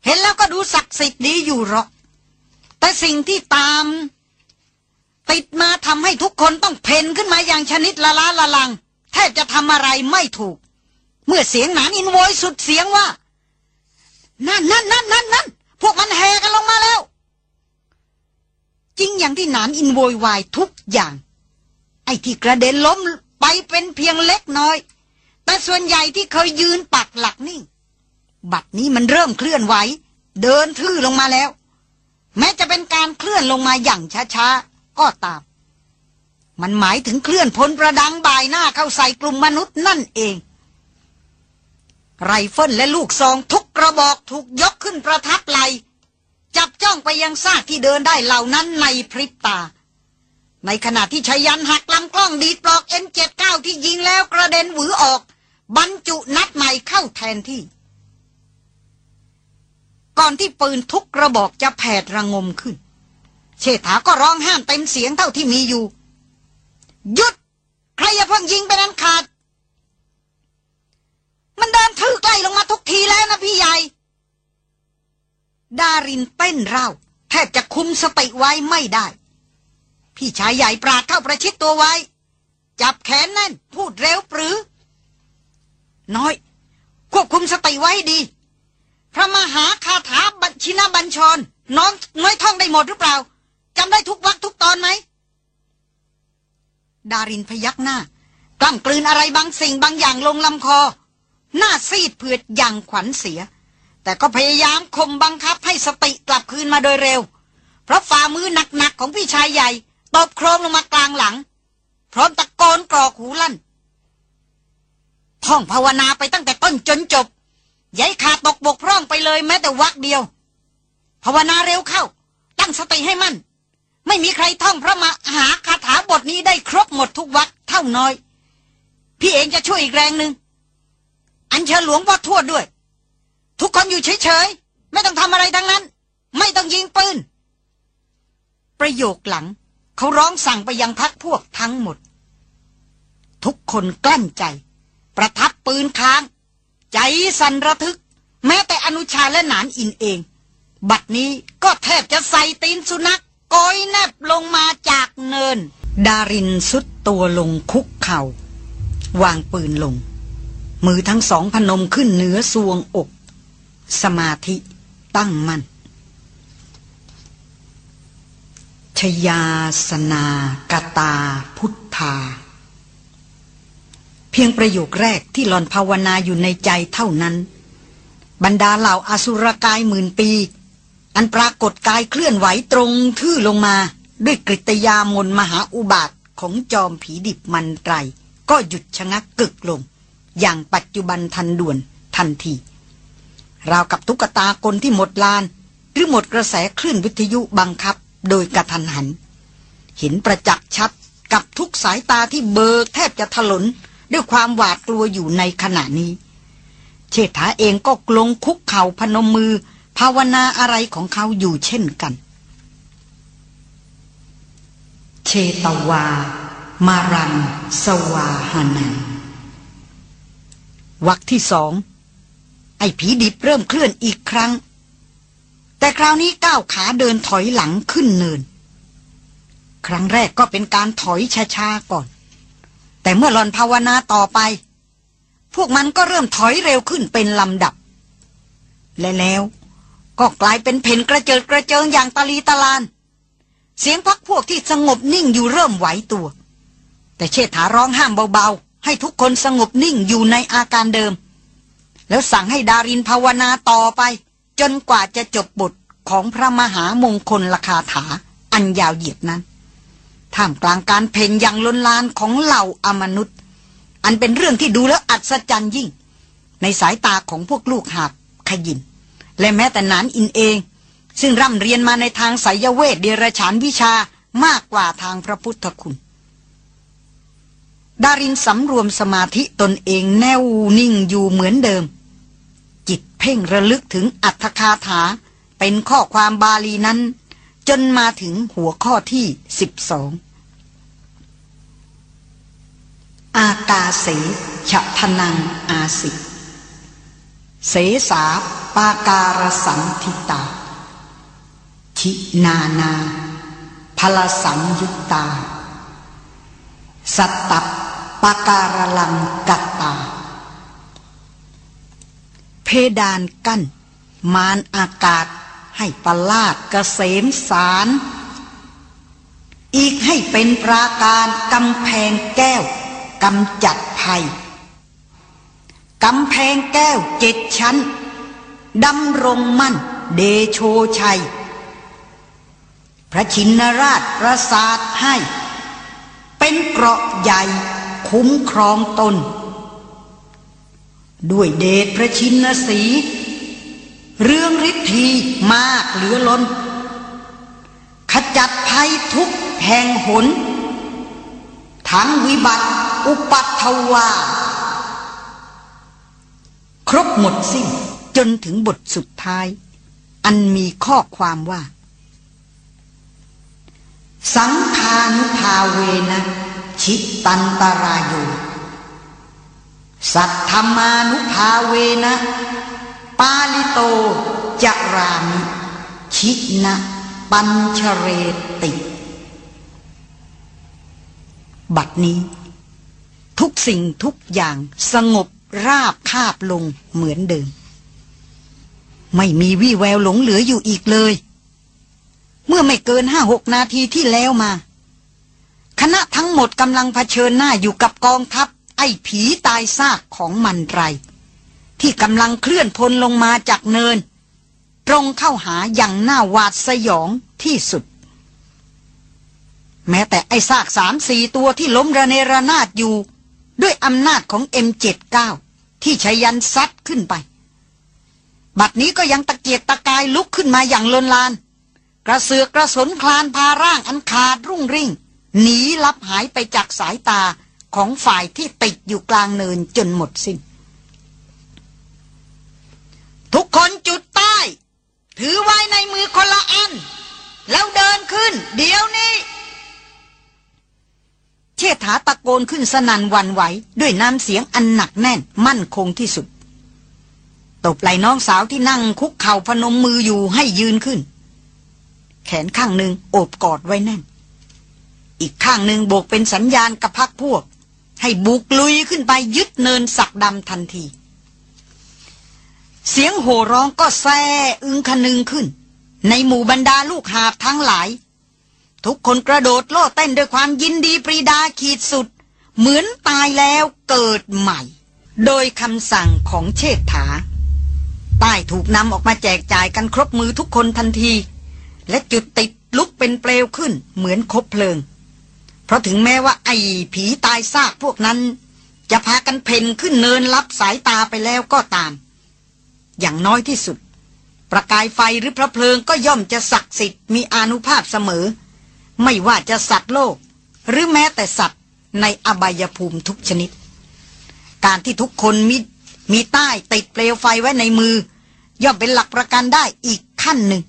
เห็นแล้วก็ดูศักดิ์สิทธิ์ดีอยู่หรอก แต่สิ่งที่ตาม ติดมาทำให้ทุกคนต้องเผ่นขึ้นมาอย่างชนิดละล้าละลัง แทบจะทำอะไรไม่ถูก เมื่อเสียงหนานอินโวยสุดเสียงว่า นั่นนั่นนั่นนั่นนั่นพวกมันแห่กันลงมาแล้ว จริงอย่างที่หนานอินโวยวายทุกอย่าง ไอ้ที่กระเด็นล้มไปเป็นเพียงเล็กน้อย แต่ส่วนใหญ่ที่เคยยืนปักหลักนิ่ง บัดนี้มันเริ่มเคลื่อนไหว เดินทื่อลงมาแล้ว แม้จะเป็นการเคลื่อนลงมาอย่างช้าๆ ก็ตาม มันหมายถึงเคลื่อนพลประดังบ่ายหน้าเข้าใส่กลุ่มมนุษย์นั่นเอง ไรเฟิลและลูกซองทุกกระบอกถูกยกขึ้นประทับไหล่จับจ้องไปยังซากที่เดินได้เหล่านั้นในพริบตา ในขณะที่ชัยยันต์หักลำกล้องดีดปลอก M79 ที่ยิงแล้วกระเด็นหวือออก บรรจุนัดใหม่เข้าแทนที่ อนที่ปืนทุกกระบอกจะแผดระงมขึ้น เชษฐาก็ร้องห้ามเต็มเสียงเท่าที่มีอยู่ หยุด ใครอย่าเพิ่งยิงไปนั้นขาด มันเดินถือใกล้ลงมาทุกทีแล้วนะพี่ใหญ่ ดารินเต้นเร่า แทบจะคุมสติไว้ไม่ได้ พี่ชายใหญ่ปราดเข้าประชิดตัวไว้ จับแขนแน่น พูดเร็วปรือ น้อย ควบคุมสติไว้ดี พระมหาคาถาบัญชินบัญชร น้องน้อยท่องได้หมดหรือเปล่าจำได้ทุกวักทุกตอนไหม ดารินพยักหน้ากล้ำกลืนอะไรบางสิ่งบางอย่างลงลำคอ หน้าซีดเผือดอย่างขวัญเสีย แต่ก็พยายามข่มบังคับให้สติกลับคืนมาโดยเร็ว เพราะฝ่ามือหนักๆของพี่ชายใหญ่ตบโครมลงมากลางหลัง พร้อมตะโกนกรอกหูลั่นท่องภาวนาไปตั้งแต่ต้นจนจบ ยาให้ขาดตกบกพร่องไปเลยแม้แต่วักเดียว ภาวนาเร็วเข้า ตั้งสติให้มั่น ไม่มีใครท่องพระมหาคาถาบทนี้ได้ครบหมดทุกวักเท่าน้อย พี่เองจะช่วยอีกแรงหนึ่ง อันเชิญหลวงพ่อทวดด้วย ทุกคนอยู่เฉยๆ ไม่ต้องทำอะไรทั้งนั้น ไม่ต้องยิงปืน ประโยคหลัง เขาร้องสั่งไปยังพักพวกทั้งหมด ทุกคนกลั้นใจ ประทับปืนค้าง ใจสั่นระทึก แม้แต่อนุชาและหนานอินเอง บัดนี้ก็แทบจะใส่ตีนสุนัขก้อยแนบลงมาจากเนิน ดารินสุดตัวลงคุกเขา่า วางปืนลง มือทั้งสองพนมขึ้นเหนือสวงอก สมาธิตั้งมัน่นชยาสนากตาพุทธา เพียงประโยคแรกที่หลอนภาวนาอยู่ในใจเท่านั้น บรรดาเหล่าอสุรกายหมื่นปี อันปรากฏกายเคลื่อนไหวตรงทื่อลงมาด้วยกริตยามนมหาอุบาทของจอมผีดิบมันไตร ก็หยุดชะงักกึกลง อย่างปัจจุบันทันด่วนทันทีราวกับตุ๊กตากลที่หมดลาน หรือหมดกระแสคลื่นวิทยุบังคับโดยกระทันหัน เห็นประจักษ์ชัดกับทุกสายตาที่เบิกแทบจะถลน ด้วยความหวาดกลัวอยู่ในขณะนี้ เชษฐาเองก็กลงคุกเข่าพนมมือ ภาวนาอะไรของเขาอยู่เช่นกัน เชตวา มารัง สวาหานันวักที่สอง ไอ้ผีดิบเริ่มเคลื่อนอีกครั้ง แต่คราวนี้ก้าวขาเดินถอยหลังขึ้นเนิน ครั้งแรกก็เป็นการถอยช้าๆก่อน แต่เมื่อหลอนภาวนาต่อไป พวกมันก็เริ่มถอยเร็วขึ้นเป็นลำดับ และแล้วก็กลายเป็นเพนกระเจิดกระเจิงอย่างตาลีตาลาน เสียงพักพวกที่สงบนิ่งอยู่เริ่มไหวตัว แต่เชษฐาร้องห้ามเบาๆ ให้ทุกคนสงบนิ่งอยู่ในอาการเดิม แล้วสั่งให้ดารินภาวนาต่อไป จนกว่าจะจบบทของพระมหามงคลลคาถาอันยาวเหยียดนั้น ท่ามกลางการเพ่งอย่างล้นลานของเหล่าอมนุษย์ อันเป็นเรื่องที่ดูแล้วอัศจรรย์ยิ่ง ในสายตาของพวกลูกหาบขยิน และแม้แต่นานอินเอง ซึ่งร่ำเรียนมาในทางสายเวทเดรฉานวิชามากกว่าทางพระพุทธคุณ ดารินสำรวมสมาธิตนเองแน่วนิ่งอยู่เหมือนเดิม จิตเพ่งระลึกถึงอัตถคาถาเป็นข้อความบาลีนั้น จนมาถึงหัวข้อที่สิบสอง อากาเสฉะทนังอาสิเสสาปาการสันทิตาชินานาพลสังยุตตา สัตตปาการลังกัตตา เพดานกั้น มานอากาศให้ปลาดกเกษมสาร อีกให้เป็นปราการกำแพงแก้ว กำจัดภัยกำแพงแก้วเจ็ดชั้นดำรงมั่นเดโชชัย พระชินราชประสาทให้ เป็นเกราะใหญ่คุ้มครองตน ด้วยเดชพระชินสี เรื่องฤทธีมากเหลือล้น ขจัดภัยทุกแห่งหน ทั้งวิบัติ อุปัตถวา ครบหมดสิ้นจนถึงบทสุดท้าย อันมีข้อความว่า สังฆานุภาเวนะชิตันตรายโยสัทธมานุภาเวนะ ปาลิโตจรามิชินะปัญชเรติ บัดนี้ ทุกสิ่งทุกอย่างสงบราบคาบลงเหมือนเดิม ไม่มีวี่แววหลงเหลืออยู่อีกเลย เมื่อไม่เกินห้าหกนาทีที่แล้วมา คณะทั้งหมดกำลังเผชิญหน้าอยู่กับกองทัพ ไอ้ผีตายซากของมันไร ที่กำลังเคลื่อนพลลงมาจากเนิน ตรงเข้าหาอย่างหน้าหวาดสยองที่สุด แม้แต่ไอ้ซากสามสี่ตัวที่ล้มระเนระนาดอยู่ ด้วยอำนาจของ M79 ที่ชยันซัดขึ้นไป บัดนี้ก็ยังตะเกียกตะกายลุกขึ้นมาอย่างลนลาน กระเสือกกระสนคลานพาร่างอันขาดรุ่งริ่ง หนีลับหายไปจากสายตาของฝ่ายที่ติดอยู่กลางเนินจนหมดสิน้น ทุกคนจุดใต้ ถือไว้ในมือคนละอัน แล้วเดินขึ้น เดี๋ยวนี้ เชษฐาตะโกนขึ้นสนันวันไหว ด้วยน้ำเสียงอันหนักแน่นมั่นคงที่สุด ตบไหลน้องสาวที่นั่งคุกเข่าพนมมืออยู่ให้ยืนขึ้น แขนข้างหนึ่งโอบกอดไว้แน่น อีกข้างหนึ่งโบกเป็นสัญญาณกับพักพวก ให้บุกลุยขึ้นไปยึดเนินสักดำทันที เสียงโห่ร้องก็แซ่อึงคนึงขึ้น ในหมู่บรรดาลูกหาบทั้งหลาย ทุกคนกระโดดโลดเต้นด้วยความยินดีปรีดาขีดสุด เหมือนตายแล้วเกิดใหม่ โดยคำสั่งของเชษฐาใต้ถูกนำออกมาแจกจ่ายกันครบมือทุกคนทันที และจุดติดลุกเป็นเปลวขึ้นเหมือนคบเพลิง เพราะถึงแม้ว่าไอ้ผีตายซากพวกนั้น จะพากันเพ่นขึ้นเนินลับสายตาไปแล้วก็ตาม อย่างน้อยที่สุด ประกายไฟหรือพระเพลิงก็ย่อมจะศักดิ์สิทธิ์มีอานุภาพเสมอ ไม่ว่าจะสัตว์โลก หรือแม้แต่สัตว์ในอบายภูมิทุกชนิด การที่ทุกคนมีมีใต้ติดเปลวไฟไว้ในมือ ย่อมเป็นหลักประกันได้อีกขั้นหนึ่ง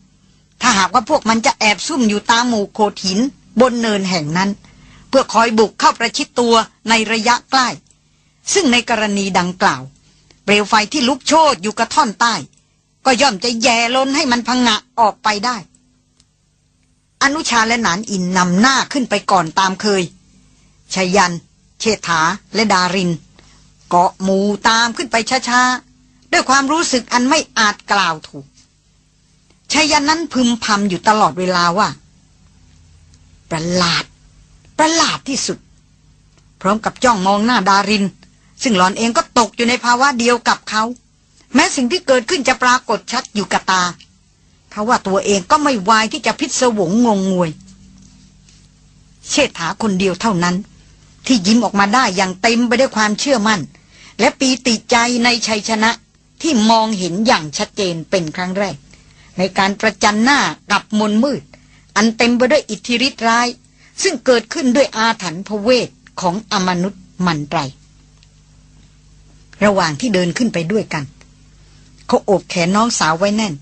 ถ้าหากว่าพวกมันจะแอบซุ่มอยู่ตามหมู่โขดหิน บนเนินแห่งนั้น เพื่อคอยบุกเข้าประชิดตัวในระยะใกล้ ซึ่งในกรณีดังกล่าว เปลวไฟที่ลุกโชนอยู่กระท่อนใต้ ก็ย่อมจะแย่ล้นให้มันพังงะออกไปได้ อนุชาและหนานอินนำหน้าขึ้นไปก่อนตามเคยชยัน เชษฐาและดาริน เกาะหมูตามขึ้นไปช้าๆ ด้วยความรู้สึกอันไม่อาจกล่าวถูกชายันนั้นพึมพำอยู่ตลอดเวลาว่า ประหลาด ประหลาดที่สุด พร้อมกับจ้องมองหน้าดาริน ซึ่งหลอนเองก็ตกอยู่ในภาวะเดียวกับเขา แม้สิ่งที่เกิดขึ้นจะปรากฏชัดอยู่กับตา เขาว่าตัวเองก็ไม่วายที่จะพิศวงงงงวย เชษฐาคนเดียวเท่านั้น ที่ยิ้มออกมาได้อย่างเต็มไปด้วยความเชื่อมั่น และปีติใจในชัยชนะที่มองเห็นอย่างชัดเจนเป็นครั้งแรก ในการประจันหน้ากับมนมืด อันเต็มไปด้วยอิทธิฤทธิ์ร้าย ซึ่งเกิดขึ้นด้วยอาถรรพ์พเวทของอมนุษย์มันไตรระหว่างที่เดินขึ้นไปด้วยกัน เขาโอบแขนน้องสาวไว้แน่น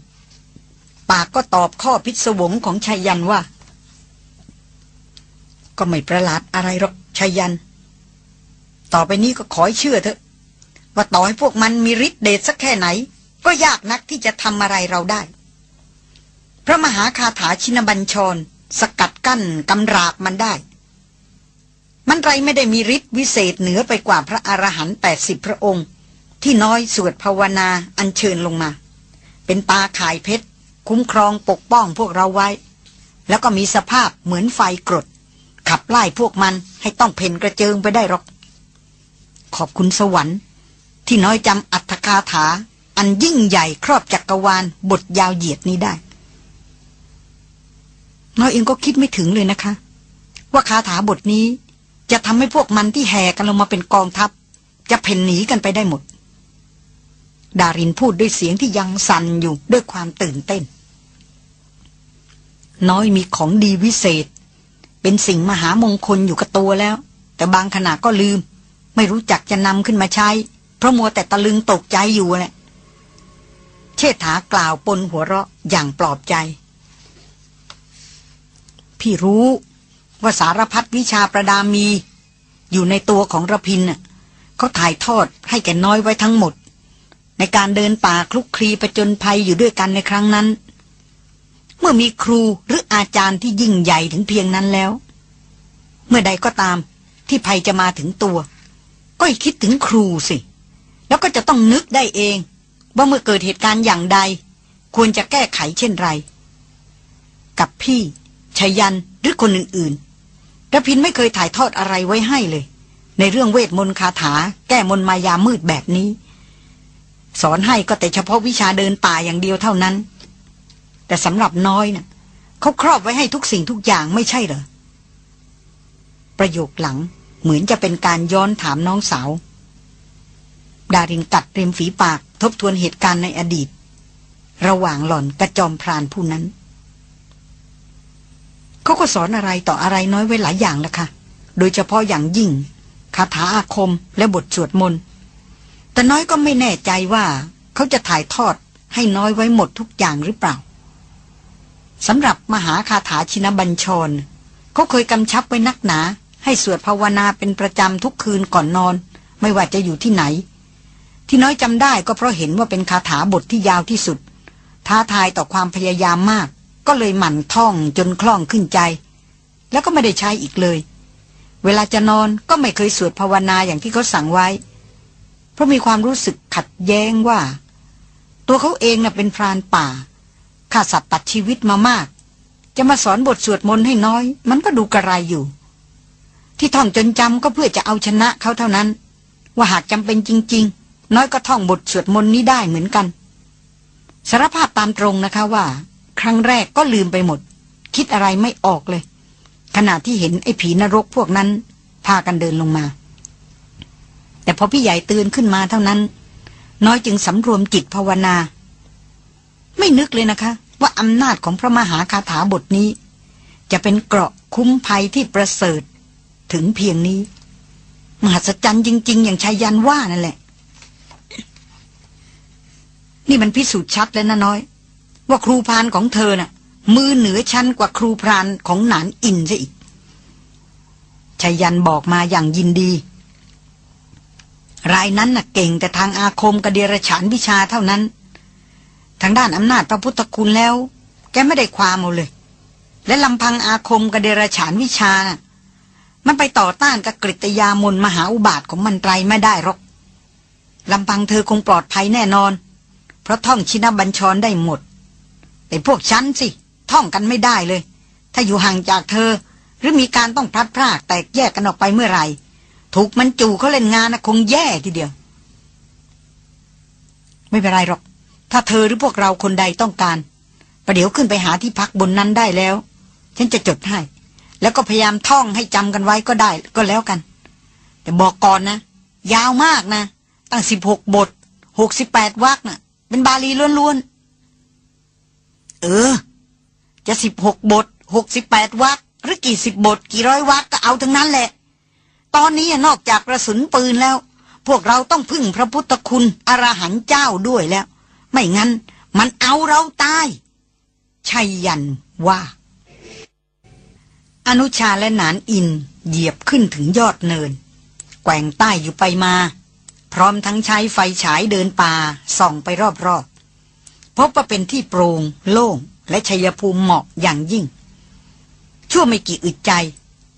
ปากก็ตอบข้อพิศวงของชายันว่า ก็ไม่ประหลาดอะไรหรอกชายัน ต่อไปนี้ก็ขอให้เชื่อเถอะ ว่าต่อให้พวกมันมีฤทธิ์เดชสักแค่ไหน ก็ยากนักที่จะทำอะไรเราได้ พระมหาคาถาชินบัญชร สกัดกั้นกำราบมันได้ มันไรไม่ได้มีฤทธิ์วิเศษเหนือไปกว่าพระอรหันต์แปดสิบพระองค์ ที่น้อยสวดภาวนาอัญเชิญลงมา เป็นตาข่ายเพชร คุ้มครองปกป้องพวกเราไว้ แล้วก็มีสภาพเหมือนไฟกรด ขับไล่พวกมันให้ต้องเพ่นกระเจิงไปได้หรอก ขอบคุณสวรรค์ ที่น้อยจำอัตถคาถา อันยิ่งใหญ่ครอบจักกรวาลบทยาวเหยียดนี้ได้ น้อยเองก็คิดไม่ถึงเลยนะคะ ว่าคาถาบทนี้จะทำให้พวกมันที่แห่กันลงมาเป็นกองทัพ จะเพ่นหนีกันไปได้หมด ดารินพูดด้วยเสียงที่ยังสั่นอยู่ด้วยความตื่นเต้น น้อยมีของดีวิเศษ เป็นสิ่งมหามงคลอยู่กับตัวแล้ว แต่บางขณะก็ลืม ไม่รู้จักจะนำขึ้นมาใช้ เพราะมัวแต่ตะลึงตกใจอยู่แหละ เชษฐากล่าวปนหัวเราะอย่างปลอบใจ พี่รู้ว่าสารพัดวิชาประดามี อยู่ในตัวของระพินน่ะเขาถ่ายทอดให้แกน้อยไว้ทั้งหมด ในการเดินป่าคลุกคลีประจนภัยอยู่ด้วยกันในครั้งนั้น เมื่อมีครูหรืออาจารย์ที่ยิ่งใหญ่ถึงเพียงนั้นแล้ว เมื่อใดก็ตามที่ภัยจะมาถึงตัว ก็คิดถึงครูสิ แล้วก็จะต้องนึกได้เอง ว่าเมื่อเกิดเหตุการณ์อย่างใด ควรจะแก้ไขเช่นไร กับพี่ชยันหรือคนอื่นๆระพินไม่เคยถ่ายทอดอะไรไว้ให้เลย ในเรื่องเวทมนต์คาถา แก้มนต์มายามืดแบบนี้ สอนให้ก็แต่เฉพาะวิชาเดินป่าอย่างเดียวเท่านั้น แต่สำหรับน้อยนะ่ะเขาครอบไว้ให้ทุกสิ่งทุกอย่างไม่ใช่เหรอ ประโยคหลังเหมือนจะเป็นการย้อนถามน้องสาว ดารินกัดริมฝีปากทบทวนเหตุการณ์ในอดีต ระหว่างหล่อนกระจอมพรานผู้นั้น เขาก็สอนอะไรต่ออะไรน้อยไว้หลายอย่างละค่ะ โดยเฉพาะอย่างยิ่งคาถาอาคมและบทสวดมนต์ แต่น้อยก็ไม่แน่ใจว่าเขาจะถ่ายทอดให้น้อยไว้หมดทุกอย่างหรือเปล่าสำหรับมหาคาถาชินบัญชรเขาเคยกำชับไว้นักหนา ให้สวดภาวนาเป็นประจำทุกคืนก่อนนอน ไม่ว่าจะอยู่ที่ไหน ที่น้อยจำได้ก็เพราะเห็นว่าเป็นคาถาบทที่ยาวที่สุด ท้าทายต่อความพยายามมาก ก็เลยหมั่นท่องจนคล่องขึ้นใจ แล้วก็ไม่ได้ใช้อีกเลย เวลาจะนอนก็ไม่เคยสวดภาวนาอย่างที่เขาสั่งไว้ เพราะมีความรู้สึกขัดแย้งว่า ตัวเขาเองน่ะเป็นพรานป่าฆ่าสัตว์ตัดชีวิตมามาก จะมาสอนบทสวดมนต์ให้น้อย มันก็ดูกระไรอยู่ ที่ท่องจนจำก็เพื่อจะเอาชนะเขาเท่านั้น ว่าหากจำเป็นจริง ๆ น้อยก็ท่องบทสวดมนต์นี้ได้เหมือนกันสารภาพตามตรงนะคะว่า ครั้งแรกก็ลืมไปหมด คิดอะไรไม่ออกเลย ขณะที่เห็นไอ้ผีนรกพวกนั้น พากันเดินลงมา แต่พอพี่ใหญ่ตื่นขึ้นมาเท่านั้น น้อยจึงสำรวมจิตภาวนา ไม่นึกเลยนะคะ ว่าอำนาจของพระมหาคาถาบทนี้ จะเป็นเกราะคุ้มภัยที่ประเสริฐ ถึงเพียงนี้ มหัศจรรย์จริง ๆ อย่างชายยันว่านั่นแหละ นี่มันพิสูจน์ชัดแล้วนะน้อย ว่าครูพานของเธอน่ะ มือเหนือชั้นกว่าครูพรานของหนานอินซะอีกชายันบอกมาอย่างยินดี รายนั้นน่ะเก่งแต่ทางอาคมกระเดรฉานวิชาเท่านั้น ทางด้านอำนาจพระพุทธคุณแล้ว แกไม่ได้ความเอาเลย และลำพังอาคมกระเดรฉานวิชาน่ะ มันไปต่อต้านกับกริตยามนมหาอุบาทของมันไตรไม่ได้หรอกลำพังเธอคงปลอดภัยแน่นอน เพราะท่องชินบัญชรได้หมด แต่พวกฉันสิ ท่องกันไม่ได้เลย ถ้าอยู่ห่างจากเธอ หรือมีการต้องพลัดพรากแตกแยกกันออกไปเมื่อไหร่ ถูกมันจู่เขาเล่นงานนะคงแย่ทีเดียว ไม่เป็นไรหรอก ถ้าเธอหรือพวกเราคนใดต้องการ ประเดี๋ยวขึ้นไปหาที่พักบนนั้นได้แล้ว ฉันจะจดให้ แล้วก็พยายามท่องให้จำกันไว้ก็ได้ก็แล้วกัน แต่บอกก่อนนะ ยาวมากนะ ตั้งสิบหกบทหกสิบแปดวรรคนะ่ะ เป็นบาลีล้วนๆ เออ จะสิบหกบทหกสิบแปดวรรคหรือกี่สิบบท กี่ร้อยวรรคก็เอาทั้งนั้นแหละ ตอนนี้นอกจากกระสุนปืนแล้ว พวกเราต้องพึ่งพระพุทธคุณอรหันต์เจ้าด้วยแล้ว ไม่งั้น มันเอาเราตาย ชัยยันว่า อนุชาและหนานอินเหยียบขึ้นถึงยอดเนิน แกว่งใต้อยู่ไปมา พร้อมทั้งใช้ไฟฉายเดินป่าส่องไปรอบๆพบว่าเป็นที่โปร่งโล่งและชัยภูมิเหมาะอย่างยิ่ง ชั่วไม่กี่อึดใจ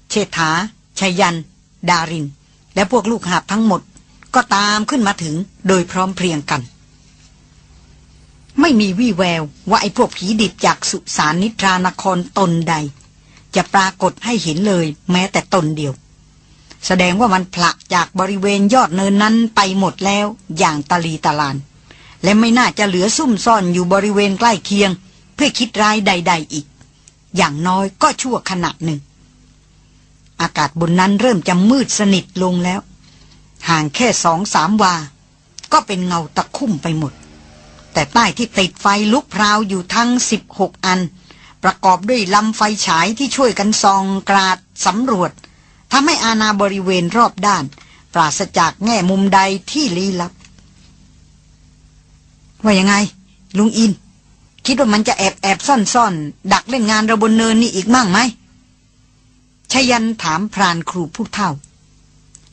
เชษฐาชายัน ดาริน และพวกลูกหาบทั้งหมด ก็ตามขึ้นมาถึงโดยพร้อมเพรียงกัน ไม่มีวี่แววว่าไอ้พวกผีดิบจากสุสานนิทรานครตนใด จะปรากฏให้เห็นเลยแม้แต่ตนเดียว แสดงว่ามันผละจากบริเวณยอดเนินนั้นไปหมดแล้วอย่างตะลีตะลาน และไม่น่าจะเหลือซุ่มซ่อนอยู่บริเวณใกล้เคียง เพื่อคิดร้ายใด ๆ อีก อย่างน้อยก็ชั่วขณะหนึ่ง อากาศบนนั้นเริ่มจะมืดสนิทลงแล้ว ห่างแค่สองสามวา ก็เป็นเงาตะคุ่มไปหมด แต่ใต้ที่ติดไฟลุกพราวอยู่ทั้งสิบหกอัน ประกอบด้วยลำไฟฉายที่ช่วยกันซองกราดสำรวจทำให้อาณาบริเวณรอบด้าน ปราศจากแง่มุมใดที่ลี้ลับ ว่ายังไง ลุงอิน คิดว่ามันจะแอบแอบซ่อนซ่อนดักเล่นงานระบนเนินนี่อีกมั่งไหม ชยันถามพรานครูผู้เท่า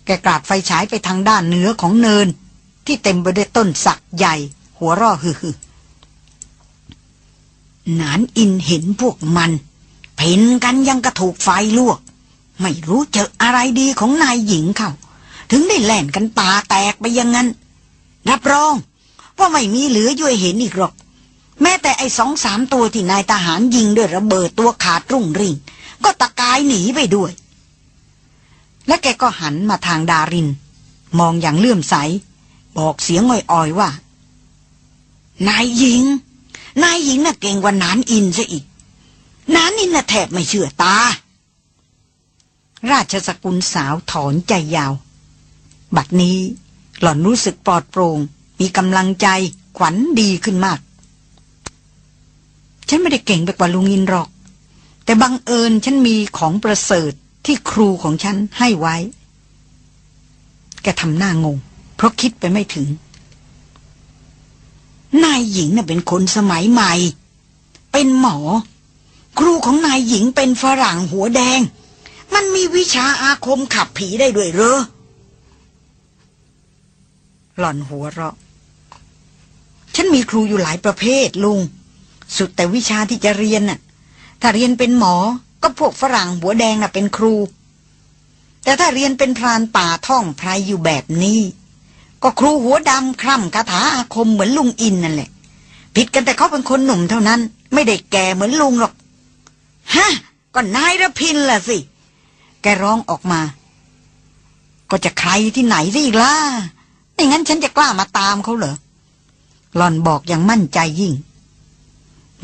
แกกราดไฟฉายไปทางด้านเหนือของเนิน ที่เต็มไปด้วยต้นสักใหญ่ หัวร่อฮือหนานอินเห็นพวกมัน เพ่นกันยังกระถูกไฟลวก ไม่รู้เจออะไรดีของนายหญิงเขาถึงได้แล่นกันตาแตกไปยังงั้น รับรอง ว่าไม่มีเหลือยุ่ยเห็นอีกหรอก แม้แต่ไอ้สองสามตัวที่นายทหารยิงด้วยระเบิดตัวขาดรุ่งริ่ง ก็ตะกายหนีไปด้วย และแกก็หันมาทางดาริน มองอย่างเลื่อมใส บอกเสียงอ่อยๆว่า นายหญิง นายหญิงน่ะเก่งกว่านานอินซะอีก นานอินน่ะแทบไม่เชื่อตา ราชสกุลสาวถอนใจยาว บัดนี้หล่อนรู้สึกปลอดโปร่ง มีกำลังใจขวัญดีขึ้นมาก ฉันไม่ได้เก่งไปกว่าลุงอินหรอก แต่บังเอิญฉันมีของประเสริฐที่ครูของฉันให้ไว้ แกทำหน้างง เพราะคิดไปไม่ถึง นายหญิงน่ะเป็นคนสมัยใหม่ เป็นหมอ ครูของนายหญิงเป็นฝรั่งหัวแดง มันมีวิชาอาคมขับผีได้ด้วยเหรอ หล่อนหัวเราะ ฉันมีครูอยู่หลายประเภทลุง สุดแต่วิชาที่จะเรียนน่ะ ถ้าเรียนเป็นหมอก็พวกฝรั่งหัวแดงน่ะเป็นครู แต่ถ้าเรียนเป็นพรานป่าท่องไพรอยู่แบบนี้ ก็ครูหัวดำคร่ำคาถาอาคมเหมือนลุงอินนั่นแหละ ผิดกันแต่เขาเป็นคนหนุ่มเท่านั้น ไม่ได้แก่เหมือนลุงหรอกฮะก็นายระพินล่ะสิ แกร้องออกมา ก็จะใครที่ไหนสิอีกล่ะไม่งั้นฉันจะกล้ามาตามเขาเหรอหล่อนบอกอย่างมั่นใจยิ่ง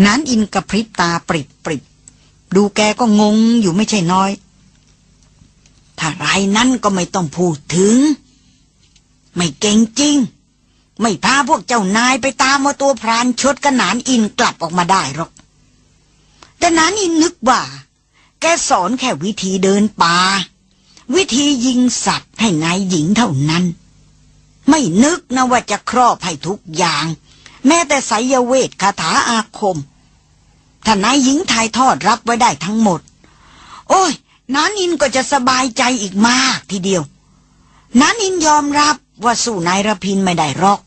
นั้นอินกระพริบตาปริบปริบ ดูแกก็งงอยู่ไม่ใช่น้อย ถ้าไรนั้นก็ไม่ต้องพูดถึง ไม่เก่งจริง ไม่พาพวกเจ้านายไปตามมาตัวพรานชดกับนานอินกลับออกมาได้หรอก แต่นานอินนึกว่า แกสอนแค่วิธีเดินป่า วิธียิงสัตว์ให้นายหญิงเท่านั้น ไม่นึกนะว่าจะครอบให้ทุกอย่าง แม้แต่ไสยเวทคาถาอาคม ถ้านายหญิงถ่ายทอดรับไว้ได้ทั้งหมด โอ้ยน้านินก็จะสบายใจอีกมากทีเดียวน้านินยอมรับว่าสู้นายรพินไม่ได้หรอก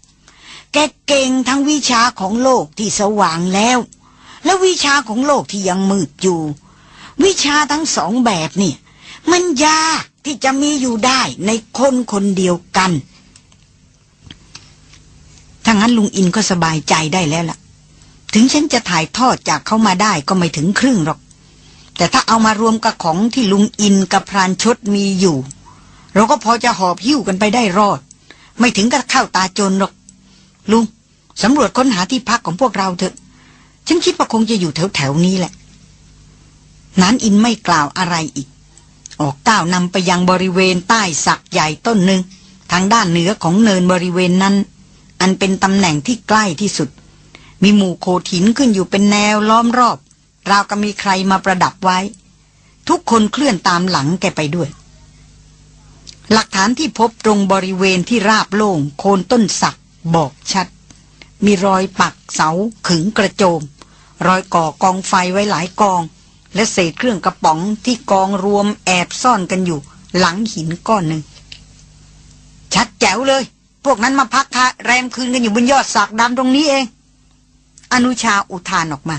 แกเก่งทั้งวิชาของโลกที่สว่างแล้ว และวิชาของโลกที่ยังมืดอยู่ วิชาทั้งสองแบบเนี่ยมันยากที่จะมีอยู่ได้ในคนคนเดียวกันถ้างั้นลุงอินก็สบายใจได้แล้วล่ะ ถึงฉันจะถ่ายทอดจากเขามาได้ก็ไม่ถึงครึ่งหรอก แต่ถ้าเอามารวมกับของที่ลุงอินกับพรานชดมีอยู่ เราก็พอจะหอบหิ้วกันไปได้รอด ไม่ถึงกับเข้าตาจนหรอก ลุงสำรวจค้นหาที่พักของพวกเราเถอะ ฉันคิดว่าคงจะอยู่แถวแถวนี้แหละนานอินไม่กล่าวอะไรอีก ออกก้าวนำไปยังบริเวณใต้สักใหญ่ต้นหนึ่งทางด้านเหนือของเนินบริเวณนั้น อันเป็นตำแหน่งที่ใกล้ที่สุด มีหมู่โขดหินขึ้นอยู่เป็นแนวล้อมรอบ ราวกับมีใครมาประดับไว้ ทุกคนเคลื่อนตามหลังแกไปด้วย หลักฐานที่พบตรงบริเวณที่ราบโล่งโคนต้นสักบอกชัด มีรอยปักเสาขึงกระโจม รอยก่อกองไฟไว้หลายกอง และเศษเครื่องกระป๋องที่กองรวมแอบซ่อนกันอยู่ หลังหินก้อนหนึ่ง ชัดแจ๋วเลย พวกนั้นมาพักแรมคืนกันอยู่บนยอดสักดำตรงนี้เอง อนุชาอุทานออกมา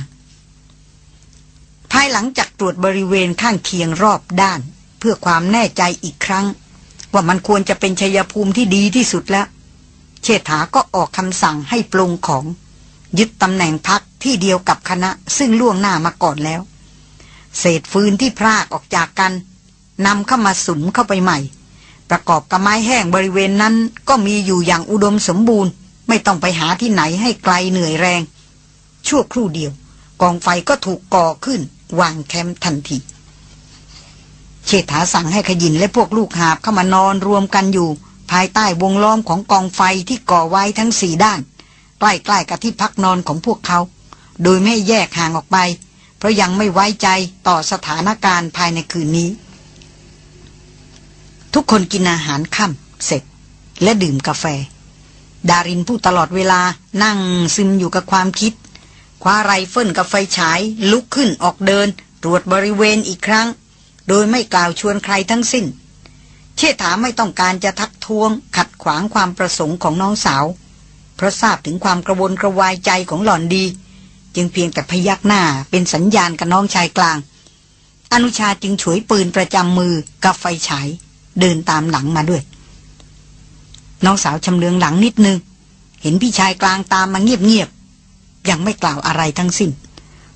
ภายหลังจากตรวจบริเวณข้างเคียงรอบด้าน เพื่อความแน่ใจอีกครั้ง ว่ามันควรจะเป็นชัยภูมิที่ดีที่สุดแล้ว เชษฐาก็ออกคำสั่งให้ปลงของ ยึดตำแหน่งพักที่เดียวกับคณะซึ่งล่วงหน้ามาก่อนแล้ว เศษฟืนที่พรากออกจากกันนำเข้ามาสุมเข้าไปใหม่ ประกอบกับไม้แห้งบริเวณนั้นก็มีอยู่อย่างอุดมสมบูรณ์ ไม่ต้องไปหาที่ไหนให้ไกลเหนื่อยแรง ชั่วครู่เดียว กองไฟก็ถูกก่อขึ้น วางแคมป์ทันทีเชษฐาสั่งให้ขยินและพวกลูกหาบเข้ามานอนรวมกันอยู่ ภายใต้วงล้อมของกองไฟที่ก่อไว้ทั้งสี่ด้าน ใกล้ๆกับที่พักนอนของพวกเขา โดยไม่แยกห่างออกไป เพราะยังไม่ไว้ใจต่อสถานการณ์ภายในคืนนี้ ทุกคนกินอาหารค่ำเสร็จ และดื่มกาแฟ ดารินผู้ตลอดเวลานั่งซึมอยู่กับความคิด คว้าไรเฟิลกับไฟฉาย ลุกขึ้นออกเดิน ตรวจบริเวณอีกครั้ง โดยไม่กล่าวชวนใครทั้งสิ้น เชษฐาไม่ต้องการจะทักท้วง ขัดขวางความประสงค์ของน้องสาว เพราะทราบถึงความกระวนกระวายใจของหล่อนดี จึงเพียงแต่พยักหน้าเป็นสัญญาณกับน้องชายกลาง อนุชาจึงฉวยปืนประจำมือกับไฟฉาย เดินตามหลังมาด้วย น้องสาวชำเลืองหลังนิดนึง เห็นพี่ชายกลางตามมาเงียบๆ ยังไม่กล่าวอะไรทั้งสิ้น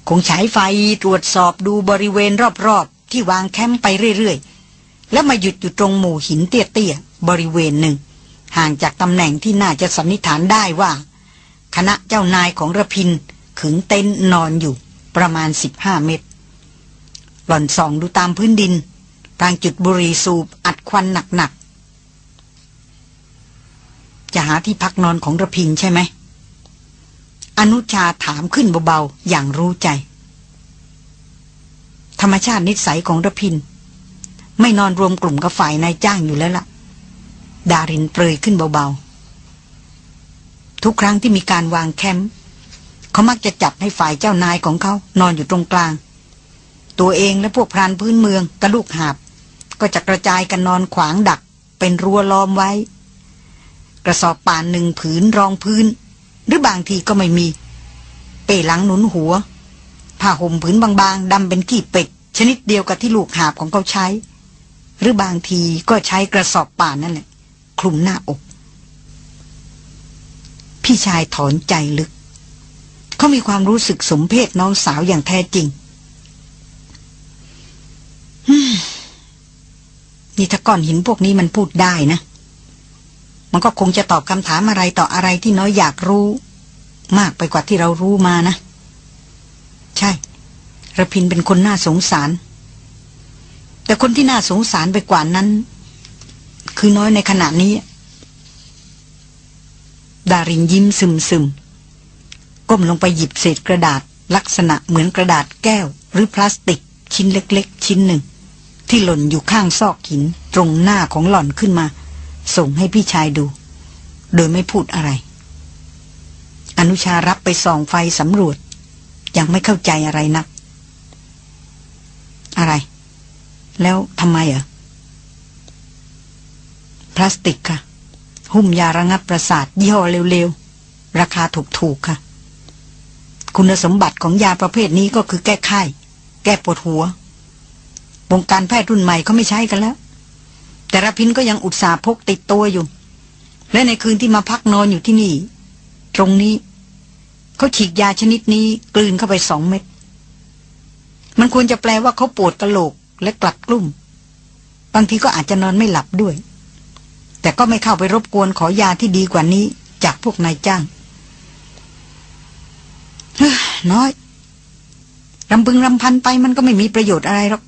คงฉายไฟตรวจสอบดูบริเวณรอบๆ ที่วางแคมป์ไปเรื่อยๆ แล้วมาหยุดอยู่ตรงหมู่หินเตี้ยๆ บริเวณหนึ่ง ห่างจากตำแหน่งที่น่าจะสันนิษฐานได้ว่า คณะเจ้านายของระพินขึงเต็นนอนอยู่ประมาณสิบห้าเมตร หล่อนส่องดูตามพื้นดินทางจุดบุรีสูบอัดควันหนักๆจะหาที่พักนอนของระพินใช่ไหม อนุชาถามขึ้นเบาๆ อย่างรู้ใจ ธรรมชาตินิสัยของระพิน ไม่นอนรวมกลุ่มกับฝ่ายนายจ้างอยู่แล้วล่ะ ดารินเปรยขึ้นเบาๆ ทุกครั้งที่มีการวางแคมป์เขามักจะจัดให้ฝ่ายเจ้านายของเขานอนอยู่ตรงกลาง ตัวเองและพวกพรานพื้นเมืองกระลูกหาบ ก็จะกระจายกันนอนขวางดัก เป็นรั้วล้อมไว้ กระสอบป่านหนึ่งผืนรองพื้น หรือบางทีก็ไม่มี เปหลังหนุนหัว ผ้าห่มผืนบางๆดำเป็นขี้เป็ด ชนิดเดียวกับที่ลูกหาบของเขาใช้ หรือบางทีก็ใช้กระสอบป่านนั่นแหละ คลุมหน้าอก พี่ชายถอนใจลึก เขามีความรู้สึกสมเพศน้องสาวอย่างแท้จริงนี่ถ้าก้อนหินพวกนี้มันพูดได้นะ มันก็คงจะตอบคำถามอะไรต่ออะไรที่น้อยอยากรู้ มากไปกว่าที่เรารู้มานะ ใช่ระพินเป็นคนน่าสงสาร แต่คนที่น่าสงสารไปกว่านั้น คือน้อยในขณะนี้ ดารินยิ้มซึมซึมก้มลงไปหยิบเศษกระดาษ ลักษณะเหมือนกระดาษแก้ว หรือพลาสติก ชิ้นเล็ก ๆ ชิ้นหนึ่ง ที่หล่นอยู่ข้างซอกหินตรงหน้าของหล่อนขึ้นมา ส่งให้พี่ชายดู โดยไม่พูดอะไร อนุชารับไปส่องไฟสำรวจ ยังไม่เข้าใจอะไรนัก อะไร แล้วทำไมเหรอพลาสติกค่ะ หุ้มยาระงับประสาท ยี่ห้อเร็วๆ ราคาถูกๆค่ะ คุณสมบัติของยาประเภทนี้ก็คือแก้ไข้ แก้ปวดหัว วงการแพทย์รุ่นใหม่เขาไม่ใช้กันแล้ว แต่ระพินก็ยังอุตส่าห์พกติดตัวอยู่ และในคืนที่มาพักนอนอยู่ที่นี่ ตรงนี้ เขาฉีกยาชนิดนี้กลืนเข้าไปสองเม็ด มันควรจะแปลว่าเขาปวดกระโหลกและกลัดกลุ่ม บางทีก็อาจจะนอนไม่หลับด้วย แต่ก็ไม่เข้าไปรบกวนขอยาที่ดีกว่านี้ จากพวกนายจ้างเฮ้ยน้อยรำพึงรำพันไปมันก็ไม่มีประโยชน์อะไรหรอก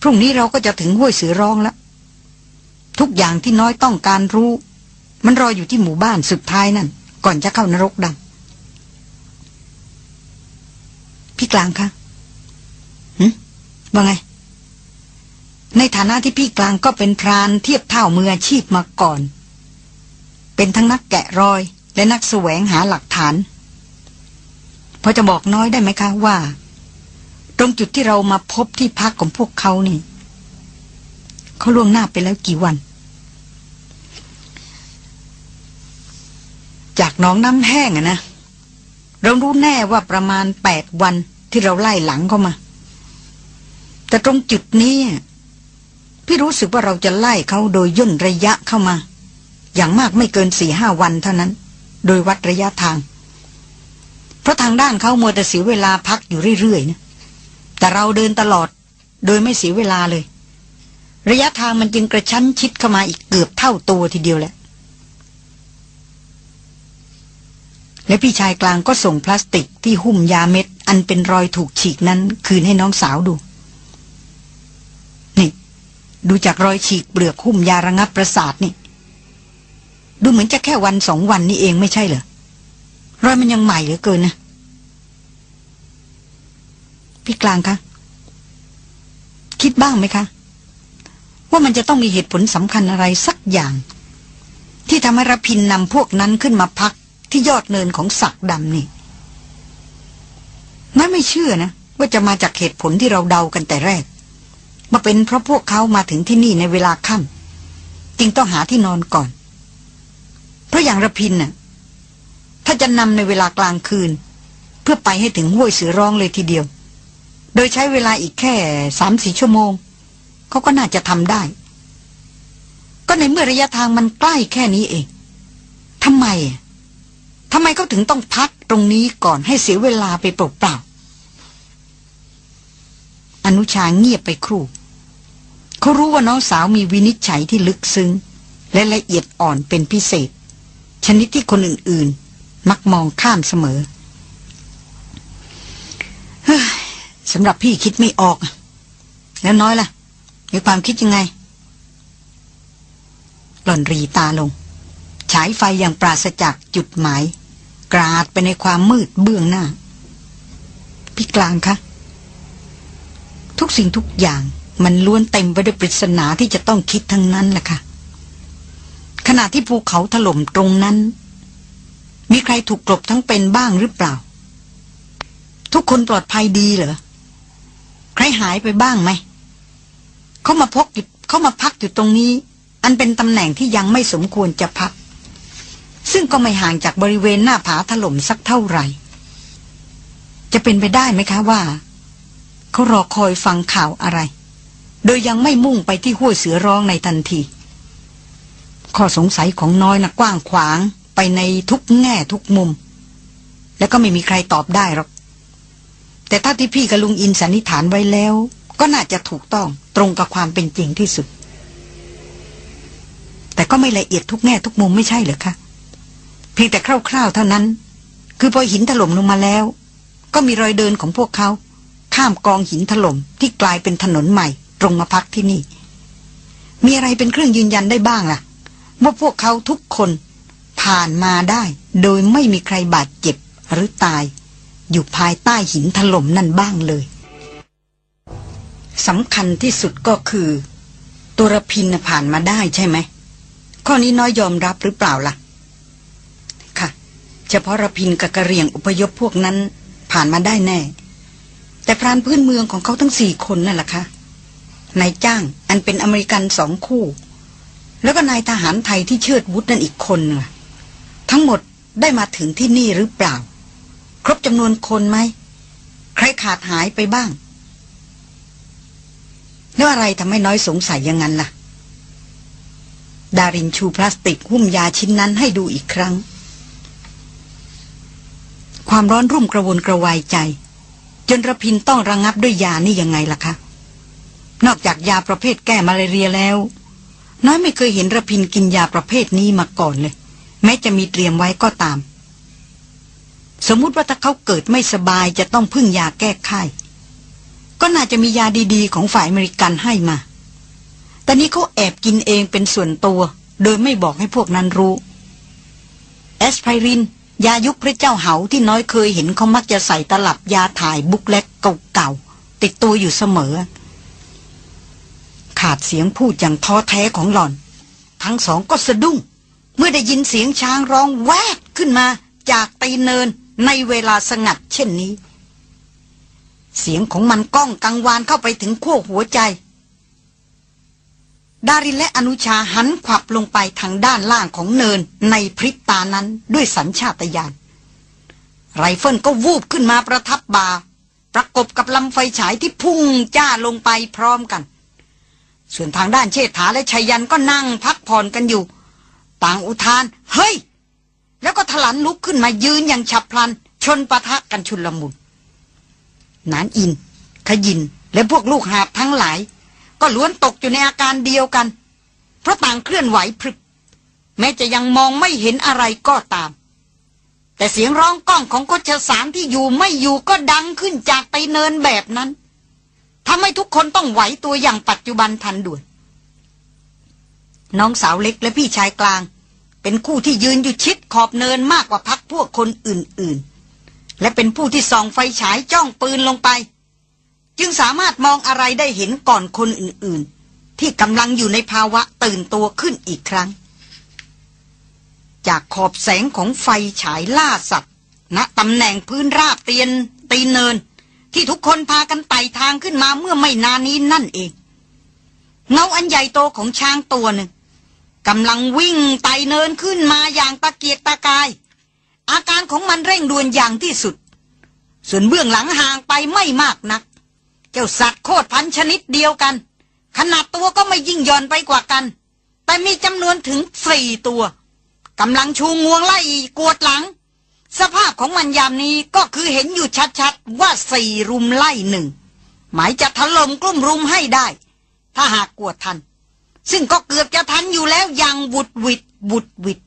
พรุ่งนี้เราก็จะถึงห้วยเสือร้องแล้ว ทุกอย่างที่น้อยต้องการรู้ มันรออยู่ที่หมู่บ้านสุดท้ายนั่น ก่อนจะเข้านรกดำพี่กลางคะหืว่าไง ในฐานะที่พี่กลางก็เป็นพรานเทียบเท่ามืออาชีพมาก่อน เป็นทั้งนักแกะรอย และนักแสวงหาหลักฐานพอจะบอกน้อยได้ไหมคะว่า ตรงจุดที่เรามาพบที่พักของพวกเขานี่ เขาล่วงหน้าไปแล้วกี่วัน จากหนองน้ำแห้งอะนะ เรารู้แน่ว่าประมาณแปดวันที่เราไล่หลังเข้ามา แต่ตรงจุดนี้ พี่รู้สึกว่าเราจะไล่เขาโดยย่นระยะเข้ามา อย่างมากไม่เกินสี่ห้าวันเท่านั้น โดยวัดระยะทาง เพราะทางด้านเขามัวแต่เสียเวลาพักอยู่เรื่อยๆนะแต่เราเดินตลอดโดยไม่เสียเวลาเลย ระยะทางมันจึงกระชั้นชิดเข้ามาอีกเกือบเท่าตัวทีเดียวแหละและพี่ชายกลางก็ส่งพลาสติกที่หุ้มยาเม็ด อันเป็นรอยถูกฉีกนั้น คืนให้น้องสาวดู นี่ ดูจากรอยฉีกเปลือกหุ้มยาระงับประสาทนี่ ดูเหมือนจะแค่วันสองวันนี้เองไม่ใช่เหรอ รอยมันยังใหม่เหลือเกินนะ พี่กลางคะ คิดบ้างไหมคะ ว่ามันจะต้องมีเหตุผลสำคัญอะไรสักอย่าง ที่ทำให้รพินนำพวกนั้นขึ้นมาพักที่ยอดเนินของสักดำนี่น้อยไม่เชื่อนะ ว่าจะมาจากเหตุผลที่เราเดากันแต่แรก มาเป็นเพราะพวกเขามาถึงที่นี่ในเวลาค่ำจึงต้องหาที่นอนก่อน เพราะอย่างระพินน่ะ ถ้าจะนำในเวลากลางคืน เพื่อไปให้ถึงห้วยเสือร้องเลยทีเดียว โดยใช้เวลาอีกแค่สามสี่ชั่วโมง เขาก็น่าจะทำได้ ก็ในเมื่อระยะทางมันใกล้แค่นี้เองทำไมทำไมเขาถึงต้องพักตรงนี้ก่อนให้เสียเวลาไปเปล่าๆอนุชาเงียบไปครู่เขารู้ว่าน้องสาวมีวินิจฉัยที่ลึกซึ้ง และละเอียดอ่อนเป็นพิเศษ ชนิดที่คนอื่นๆ มักมองข้ามเสมอสำหรับพี่คิดไม่ออก แล้วน้อยล่ะ มีความคิดยังไง หล่อนรีตาลง ฉายไฟอย่างปราศจากจุดหมาย กราดไปในความมืดเบื้องหน้า พี่กลางคะ ทุกสิ่งทุกอย่างมันล้วนเต็มไปด้วยปริศนาที่จะต้องคิดทั้งนั้นแหละค่ะ ขณะที่ภูเขาถล่มตรงนั้น มีใครถูกกลบทั้งเป็นบ้างหรือเปล่า ทุกคนปลอดภัยดีเหรอ ใครหายไปบ้างไหม เขามาพกอยู่เขามาพักอยู่ตรงนี้ อันเป็นตำแหน่งที่ยังไม่สมควรจะพัก ซึ่งก็ไม่ห่างจากบริเวณหน้าผาถล่มสักเท่าไหร่ จะเป็นไปได้ไหมคะว่า เขารอคอยฟังข่าวอะไร โดยยังไม่มุ่งไปที่ห้วยเสือร้องในทันที ข้อสงสัยของน้อยนะกว้างขวางไปในทุกแง่ทุกมุม แล้วก็ไม่มีใครตอบได้หรอกแต่ถ้าที่พี่กับลุงอินสันนิษฐานไว้แล้ว ก็น่าจะถูกต้อง ตรงกับความเป็นจริงที่สุด แต่ก็ไม่ละเอียดทุกแง่ทุกมุมไม่ใช่เหรอคะเพียงแต่คร่าวๆเท่านั้น คือพอหินถล่มลงมาแล้ว ก็มีรอยเดินของพวกเขา ข้ามกองหินถล่มที่กลายเป็นถนนใหม่ ตรงมาพักที่นี่ มีอะไรเป็นเครื่องยืนยันได้บ้างล่ะว่าพวกเขาทุกคนผ่านมาได้ โดยไม่มีใครบาดเจ็บหรือตาย อยู่ภายใต้หินถล่มนั่นบ้างเลย สำคัญที่สุดก็คือตัวรพินผ่านมาได้ใช่ไหม ข้อนี้น้อยยอมรับหรือเปล่าล่ะ ค่ะ เฉพาะรพินกับกระเรียงอุปยพพวกนั้นผ่านมาได้แน่ แต่พรานพื้นเมืองของเขาทั้งสี่คนนั่นแหละค่ะนายจ้างอันเป็นอเมริกันสองคู่ แล้วก็นายทหารไทยที่เชิดวุฒนั่นอีกคนน่ะทั้งหมดได้มาถึงที่นี่หรือเปล่า ครบจำนวนคนไหม ใครขาดหายไปบ้าง แล้วอะไรทำให้น้อยสงสัยอย่างนั้นล่ะ ดารินชูพลาสติกหุ้มยาชิ้นนั้นให้ดูอีกครั้ง ความร้อนรุ่มกระวนกระวายใจ จนระพินต้องระงงับด้วยยานี่ยังไงล่ะคะ นอกจากยาประเภทแก้มาลาเรียแล้ว น้อยไม่เคยเห็นระพินกินยาประเภทนี้มาก่อนเลย แม้จะมีเตรียมไว้ก็ตาม สมมุติว่าถ้าเขาเกิดไม่สบายจะต้องพึ่งยาแก้ไข้ ก็น่าจะมียาดีๆ ของฝ่ายอเมริกันให้มา แต่นี้เขาแอบกินเองเป็นส่วนตัว โดยไม่บอกให้พวกนั้นรู้แอสไพริน ยายุคพระเจ้าเหาที่น้อยเคยเห็นเขามักจะใส่ตลับยาถ่ายบุกเล็กเก่าๆ ติดตัวอยู่เสมอ ขาดเสียงพูดอย่างท้อแท้ของหล่อน ทั้งสองก็สะดุ้ง เมื่อได้ยินเสียงช้างร้องแวกขึ้นมาจากตีเนินในเวลาสงัดเช่นนี้ เสียงของมันก้องกังวานเข้าไปถึงขั้วหัวใจ ดารินและอนุชาหันขวับลงไปทางด้านล่างของเนินในพริบตานั้นด้วยสัญชาตญาณไรเฟิลก็วูบขึ้นมาประทับบาประกบกับลำไฟฉายที่พุ่งจ้าลงไปพร้อมกัน ส่วนทางด้านเชษฐาและชัยยันก็นั่งพักผ่อนกันอยู่ ต่างอุทาน เฮ้ย แล้วก็ถลันลุกขึ้นมายืนอย่างฉับพลัน ชนปะทะกันชุนลมุน นานอิน ขยิน และพวกลูกหาบทั้งหลาย ก็ล้วนตกอยู่ในอาการเดียวกัน เพราะต่างเคลื่อนไหวพรึบ แม้จะยังมองไม่เห็นอะไรก็ตาม แต่เสียงร้องก้องของโคชสารที่อยู่ไม่อยู่ก็ดังขึ้นจากไปเนินแบบนั้นทำให้ทุกคนต้องไหวตัวอย่างปัจจุบันทันด่วน น้องสาวเล็กและพี่ชายกลาง เป็นคู่ที่ยืนอยู่ชิดขอบเนินมากกว่าพักพวกคนอื่นๆ และเป็นผู้ที่ส่องไฟฉายจ้องปืนลงไป จึงสามารถมองอะไรได้เห็นก่อนคนอื่นๆ ที่กำลังอยู่ในภาวะตื่นตัวขึ้นอีกครั้ง จากขอบแสงของไฟฉายล่าสัตว์ณตำแหน่งพื้นราบเตียนตีนเนิน ที่ทุกคนพากันไต่ทางขึ้นมาเมื่อไม่นานนี้นั่นเอง เงาอันใหญ่โตของช้างตัวหนึ่งกำลังวิ่งไต่เนินขึ้นมาอย่างตะเกียกตะกาย อาการของมันเร่งด่วนอย่างที่สุด ส่วนเบื้องหลังห่างไปไม่มากนัก เจ้าสัตว์โคตรพันชนิดเดียวกัน ขนาดตัวก็ไม่ยิ่งย่อนไปกว่ากัน แต่มีจำนวนถึงสี่ตัวกำลังชูงวงไล่กวดหลัง สภาพของมันยามนี้ก็คือเห็นอยู่ชัดๆว่าสี่รุมไล่หนึ่งหมายจะถล่มกลุ่มรุมให้ได้ ถ้าหากกวดทัน ซึ่งก็เกือบจะทันอยู่แล้วอย่างบุดวิดบุดวิด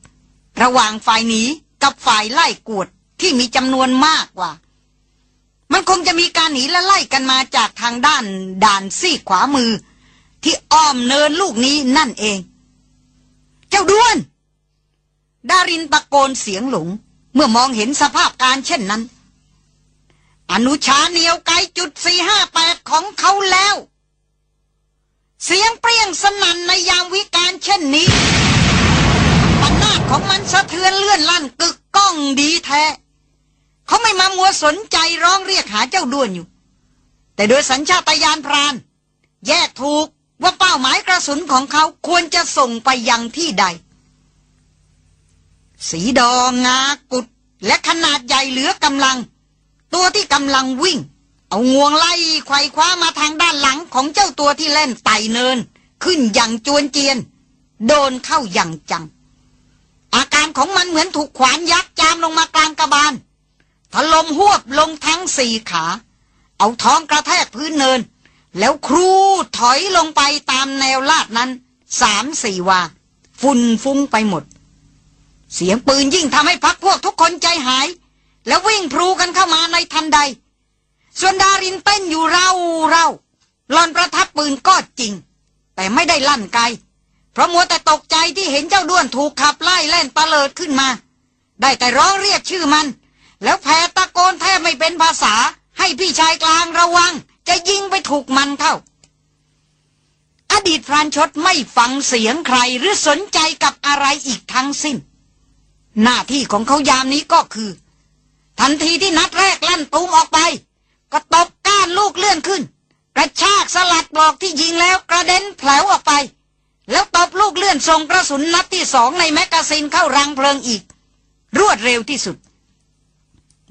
ระหว่างฝ่ายหนี กับฝ่ายไล่กวดที่มีจำนวนมากกว่า มันคงจะมีการหนีและไล่กันมาจากทางด้านด่านซีขวามือ ที่อ้อมเนินลูกนี้นั่นเอง เจ้าด้วน ดารินตะโกนเสียงหลง เมื่อมองเห็นสภาพการเช่นนั้น อนุชาเหนียวไกจุดสี่ห้าแปดของเขาแล้ว เสียงเปรี้ยงสนั่นในยามวิการเช่นนี้ ของมันสะเทือนเลื่อนลั่นกึกก้องดีแท้ เขาไม่มามัวสนใจร้องเรียกหาเจ้าด้วนอยู่ แต่โดยสัญชาตญาณพราน แยกถูกว่าเป้าหมายกระสุนของเขาควรจะส่งไปยังที่ใด สีดองงากุด และขนาดใหญ่เหลือกำลัง ตัวที่กำลังวิ่ง เอางวงไล่ไขว่คว้ามาทางด้านหลังของเจ้าตัวที่เล่นไต่เนิน ขึ้นอย่างจวนเจียน โดนเข้าอย่างจัง อาการของมันเหมือนถูกขวานยักจามลงมากลางกระบาลถลมหวบลงทั้งสี่ขา เอาท้องกระแทกพื้นเนิน แล้วครูถอยลงไปตามแนวลาดนั้นสามสี่วา ฝุ่นฟุ้งไปหมด เสียงปืนยิ่งทำให้พักพวกทุกคนใจหาย แล้ววิ่งพลูกันเข้ามาในทันใด ส่วนดารินเต้นอยู่เร่าเร่าหลอนประทับปืนก็จริง แต่ไม่ได้ลั่นไกล เพราะมัวแต่ตกใจที่เห็นเจ้าด้วนถูกขับไล่แล่นตะเลิดขึ้นมา ได้แต่ร้องเรียกชื่อมัน แล้วแผ่ตะโกนแทบไม่เป็นภาษา ให้พี่ชายกลางระวัง จะยิงไปถูกมันเข้า อดีตพรานชดไม่ฟังเสียงใครหรือสนใจกับอะไรอีกทั้งสิ้น หน้าที่ของเขายามนี้ก็คือ ทันทีที่นัดแรกลั่นตูมออกไป ก็ตบก้านลูกเลื่อนขึ้นกระชากสลัดปลอกที่ยิงแล้วกระเด็นแผล็วออกไป แล้วตบลูกเลื่อนส่งกระสุนนัดที่สองในแมกกาซีนเข้ารังเพลิงอีก รวดเร็วที่สุด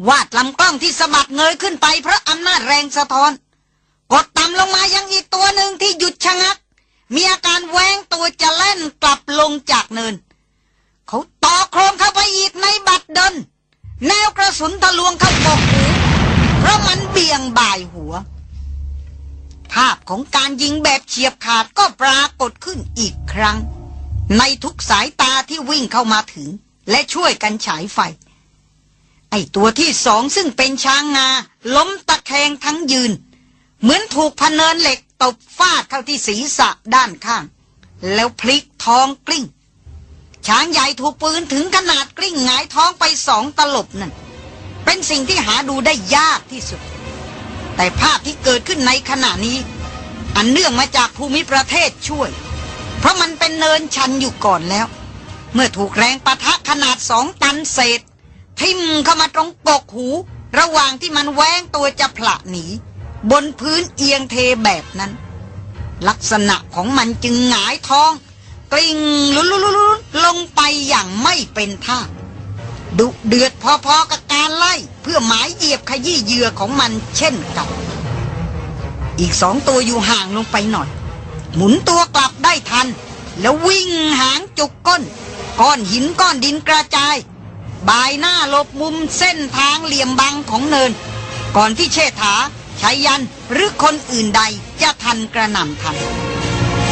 วาดลำกล้องที่สะบัดเงยขึ้นไปเพราะอำนาจแรงสะท้อน กดต่ำลงมายังอีกตัวหนึ่งที่หยุดชะงัก มีอาการแหวงตัวจะเล่นกลับลงจากเนิน เขาต่อโครงเข้าไปอีกในบัดดนแนวกระสุนทะลวงเข้ากกหูเพราะมันเบี่ยงบ่ายหัว ภาพของการยิงแบบเฉียบขาดก็ปรากฏขึ้นอีกครั้ง ในทุกสายตาที่วิ่งเข้ามาถึง และช่วยกันฉายไฟ ไอตัวที่สองซึ่งเป็นช้างงา ล้มตะแคงทั้งยืน เหมือนถูกพเนินเหล็กตบฟาดเข้าที่ศีรษะด้านข้าง แล้วพลิกท้องกลิ้ง ช้างใหญ่ถูกปืนถึงขนาดกลิ้งหงายท้องไปสองตลบนั่น เป็นสิ่งที่หาดูได้ยากที่สุด แต่ภาพที่เกิดขึ้นในขณะนี้ อันเนื่องมาจากภูมิประเทศช่วย เพราะมันเป็นเนินชันอยู่ก่อนแล้ว เมื่อถูกแรงปะทะขนาดสองตันเศษ ทิ่มเข้ามาตรงกกหู ระหว่างที่มันแวงตัวจะผละหนี บนพื้นเอียงเทแบบนั้น ลักษณะของมันจึงหงายท้อง กลิ้งลุลุลุลลงไปอย่างไม่เป็นท่า ดุเดือดพอๆกับการไล่ เพื่อหมายเหยียบขยี้เหยื่อของมันเช่นกัน อีกสองตัวอยู่ห่างลงไปหน่อย หมุนตัวกลับได้ทัน แล้ววิ่งหางจุกก้น ก้อนหินก้อนดินกระจาย บายหน้าหลบมุมเส้นทางเหลี่ยมบังของเนิน ก่อนที่เชษฐาชัยยันหรือคนอื่นใดจะทันกระหน่ำทัน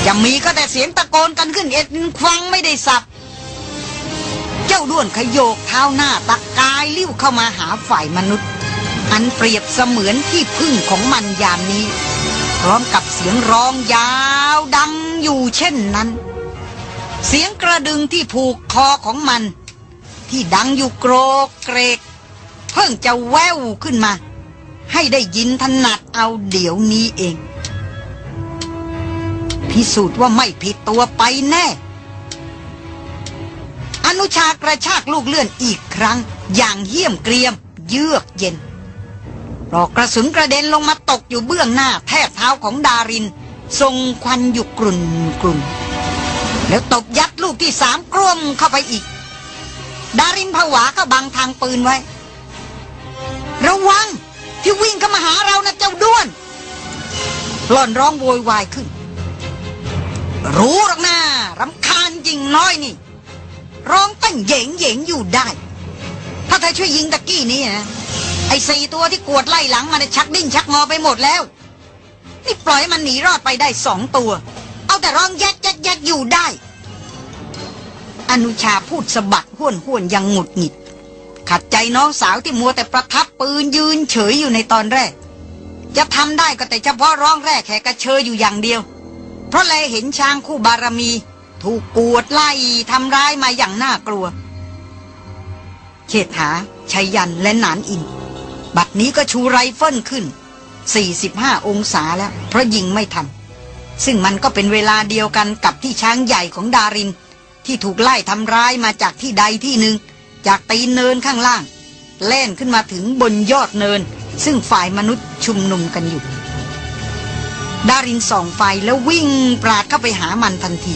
จะมีก็แต่เสียงตะโกนกันขึ้นเอ็ดควังไม่ได้สับ เจ้าด้วนขยโยกเท้าหน้าตะกายลิ้วเข้ามาหาฝ่ายมนุษย์ อันเปรียบเสมือนที่พึ่งของมันยามนี้ พร้อมกับเสียงร้องยาวดังอยู่เช่นนั้น เสียงกระดึงที่ผูกคอของมัน ที่ดังอยู่โกรกเกรก เพิ่งจะแววขึ้นมา ให้ได้ยินถนัดเอาเดี๋ยวนี้เอง พิสูจน์ว่าไม่ผิดตัวไปแน่ อนุชากระชากลูกเลื่อนอีกครั้ง อย่างเยี่ยมเกรียม เยือกเย็นปลอกกระสุนกระเด็นลงมาตกอยู่เบื้องหน้าแทบเท้าของดาริน ทรงควันอยู่กรุ่นกรุ่นแล้วตบยัดลูกที่สามกลวมเข้าไปอีก ดารินผวาก็บังทางปืนไว้ ระวังที่วิ่งเข้ามาหาเรานะเจ้าด้วน หล่อนร้องโวยวายขึ้น รู้หรอกนะรำคาญจริงน้อยนี่ ร้องตั้งเหยงเหยงอยู่ได้ ถ้าเธอช่วยยิงตะกี้นี้นะไอ้สี่ตัวที่กวดไล่หลังมันชักดิ้นชักงอไปหมดแล้ว นี่ปล่อยมันหนีรอดไปได้สองตัว เอาแต่ร้องแยกแยกแยกอยู่ได้ อนุชาพูดสะบัดห้วนห้วนยังหงุดหงิด ขัดใจน้องสาวที่มัวแต่ประทับปืนยืนเฉยอยู่ในตอนแรก จะทำได้ก็แต่เฉพาะร้องแรกแขกกระเชยอยู่อย่างเดียว เพราะแลเห็นช้างคู่บารมี ถูกกวดไล่ทำร้ายมาอย่างน่ากลัวเชษฐาชัยยันต์และหนานอิน บัดนี้ก็ชูไรเฟิลขึ้น 45 องศาแล้ว เพราะยิงไม่ทัน ซึ่งมันก็เป็นเวลาเดียวกันกับที่ช้างใหญ่ของดาริน ที่ถูกไล่ทำร้ายมาจากที่ใดที่หนึ่ง จากตีนเนินข้างล่าง แล่นขึ้นมาถึงบนยอดเนิน ซึ่งฝ่ายมนุษย์ชุมนุมกันอยู่ดารินส่องไฟแล้ววิ่งปราดเข้าไปหามันทันที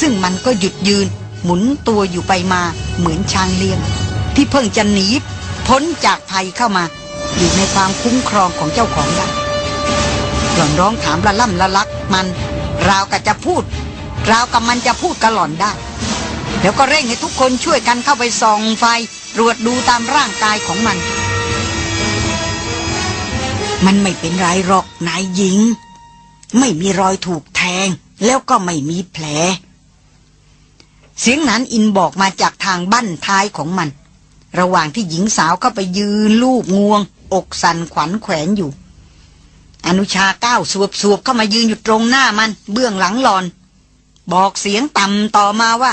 ซึ่งมันก็หยุดยืน หมุนตัวอยู่ไปมาเหมือนช้างเลี้ยง ที่เพิ่งจะหนีพ้นจากภัยเข้ามา อยู่ในความคุ้มครองของเจ้าของได้หล่อนร้องถามละล่ำละลักมัน ราวกับจะพูด ราวกับมันจะพูดกับหล่อนได้ แล้วก็เร่งให้ทุกคนช่วยกันเข้าไปส่องไฟตรวจดูตามร่างกายของมัน มันไม่เป็นไรหรอกนายหญิง ไม่มีรอยถูกแทง แล้วก็ไม่มีแผล เสียงนั้นอินบอกมาจากทางบั้นท้ายของมัน ระหว่างที่หญิงสาวเข้าไปยืนลูบงวง อกสั่นขวัญแขวนอยู่ อนุชาก้าวสวบสวบเข้ามายืนอยู่ตรงหน้ามัน เบื้องหลังหลอน บอกเสียงต่ำต่อมาว่า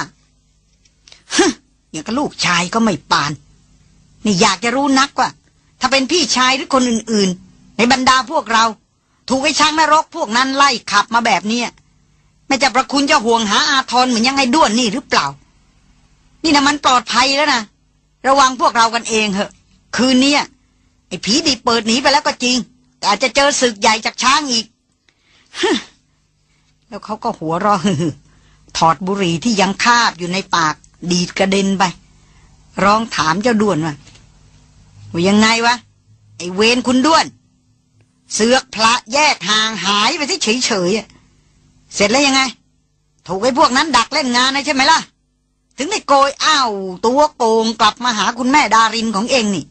ฮึอย่างกับลูกชายก็ไม่ปาน นี่อยากจะรู้นักว่า ถ้าเป็นพี่ชายหรือคนอื่นๆ ในบรรดาพวกเรา ถูกไอ้ช้างนรกพวกนั้นไล่ขับมาแบบเนี้ย ไม่จะประคุณจะห่วงหาอาทรเหมือนยังไงด้วนนี่หรือเปล่า นี่นะมันปลอดภัยแล้วนะระวังพวกเรากันเองเหอะ คืนนี้ไอ้ผีดีเปิดหนีไปแล้วก็จริง แต่อาจจะเจอศึกใหญ่จากช้างอีกแล้วเขาก็หัวราะฮึถอดบุหรี่ที่ยังคาบอยู่ในปาก ดีดกระเด็นไป ร้องถามเจ้าด้วนว่าว่ายังไงวะ ไอ้เวรคุณด้วน เสือกพระแยกห่างหายไปที่เฉยๆอะ เสร็จแล้วยังไง ถูกไอ้พวกนั้นดักเล่นงานนะใช่ไหมล่ะ ถึงได้โกยอ้าวตัวโกงกลับมาหาคุณแม่ดารินของเองนี่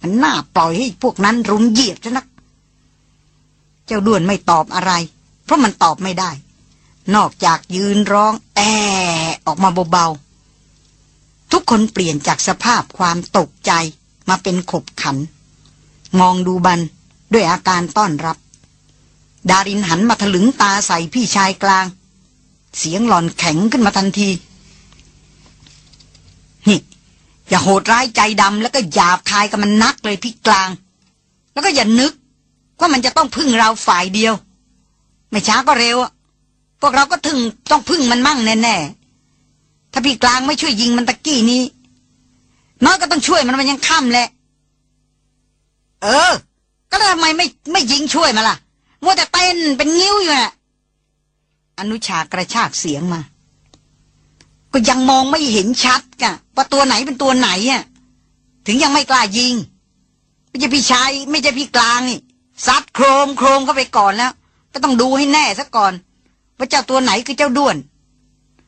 มันน่าปล่อยให้พวกนั้นรุมเหยียบซะนัก เจ้าด้วนไม่ตอบอะไร เพราะมันตอบไม่ได้ นอกจากยืนร้อง แอออกมาเบาๆ ทุกคนเปลี่ยนจากสภาพความตกใจมาเป็นขบขัน มองดูบันด้วยอาการต้อนรับ ดารินหันมาถลึงตาใส่พี่ชายกลาง เสียงหลอนแข็งขึ้นมาทันที นี่ อย่าโหดร้ายใจดำแล้วก็หยาบคายกับมันนักเลยพี่กลาง แล้วก็อย่านึก ว่ามันจะต้องพึ่งเราฝ่ายเดียว ไม่ช้าก็เร็วพวกเราก็ถึงต้องพึ่งมันมั่งแน่ๆถ้าพี่กลางไม่ช่วยยิงมันตะกี้นี้น้อยก็ต้องช่วยมันมันยังค่ำแหละ เออ ก็แล้วทำไมไม่ไม่ยิงช่วยมาล่ะ มัวแต่เต้นเป็นงิ้วอยู่น่ะ อนุชากระชากเสียงมา ก็ยังมองไม่เห็นชัดกะว่าตัวไหนเป็นตัวไหนอะ ถึงยังไม่กล้ายิง ไม่ใช่พี่ชายไม่ใช่พี่กลางนี่ซัดโครมโครมเข้าไปก่อนแล้ว ก็ต้องดูให้แน่ซะก่อน ว่าเจ้าตัวไหนคือเจ้าด้วน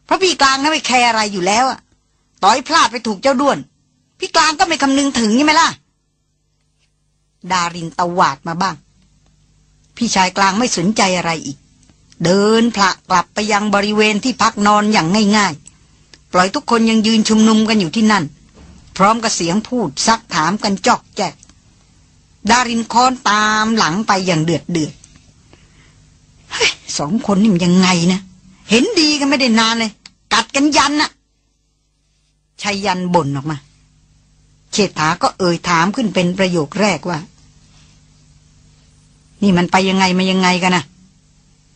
เพราะพี่กลางนั้นไม่แคร์อะไรอยู่แล้วอะต่อยพลาดไปถูกเจ้าด้วน พี่กลางก็ไม่คำนึงถึงใช่ไหมล่ะ ดารินตวาดมาบ้าง พี่ชายกลางไม่สนใจอะไรอีก เดินพละกลับไปยังบริเวณที่พักนอนอย่างง่ายๆ ปล่อยทุกคนยังยืนชุมนุมกันอยู่ที่นั่น พร้อมกับเสียงพูดซักถามกันจอกแจก ดารินค้อนตามหลังไปอย่างเดือดเดือดสองคนนี่มันยังไงนะ เห็นดีกันไม่ได้นานเลย กัดกันยันน่ะชัยยันบ่นออกมาเชษฐาก็เอ่ยถามขึ้นเป็นประโยคแรกว่า นี่มันไปยังไงมายังไงกันนะ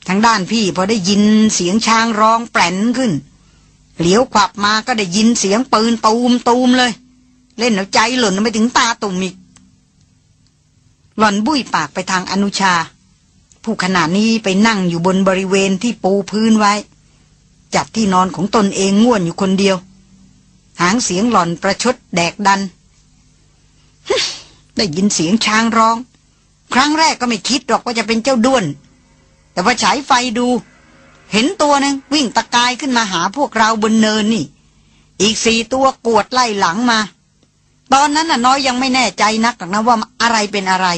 ทางด้านพี่พอได้ยินเสียงช้างร้องแปลนขึ้น เหลียวขวับมาก็ได้ยินเสียงปืนตูมตูมเลย เล่นเอาใจหล่นไปถึงตาตุ่มอีกหล่อนบุ้ยปากไปทางอนุชา ผู้ขณะนี้ไปนั่งอยู่บนบริเวณที่ปูพื้นไว้ จัดที่นอนของตนเองง่วนอยู่คนเดียว หางเสียงหล่อนประชดแดกดัน ได้ยินเสียงช้างร้อง ครั้งแรกก็ไม่คิดหรอกว่าจะเป็นเจ้าด้วน แต่ว่าฉายไฟดู เห็นตัวนึงวิ่งตะกายขึ้นมาหาพวกเราบนเนินนี่ อีกสี่ตัวกวดไล่หลังมา ตอนนั้นน่ะน้อยยังไม่แน่ใจนักหรอกนะว่าอะไรเป็นอะไร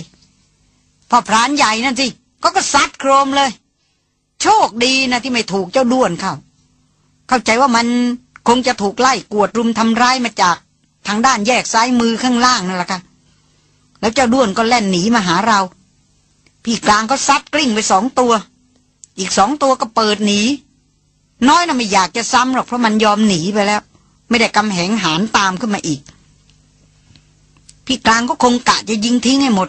พอพรานใหญ่นั่นสิก็ก็ซัดโครมเลย โชคดีนะที่ไม่ถูกเจ้าด้วนเข้าเข้าใจว่ามันคงจะถูกไล่กวดรุมทำร้ายมาจาก ทางด้านแยกซ้ายมือข้างล่างนั่นแหละค่ะ แล้วเจ้าด้วนก็แล่นหนีมาหาเรา พี่กลางก็ซัดกลิ้งไปสองตัว อีกสองตัวก็เปิดหนี น้อยน่ะไม่อยากจะซ้ำหรอกเพราะมันยอมหนีไปแล้ว ไม่ได้กำแหงหานตามขึ้นมาอีก พี่กลางก็คงกะจะยิงทิ้งให้หมด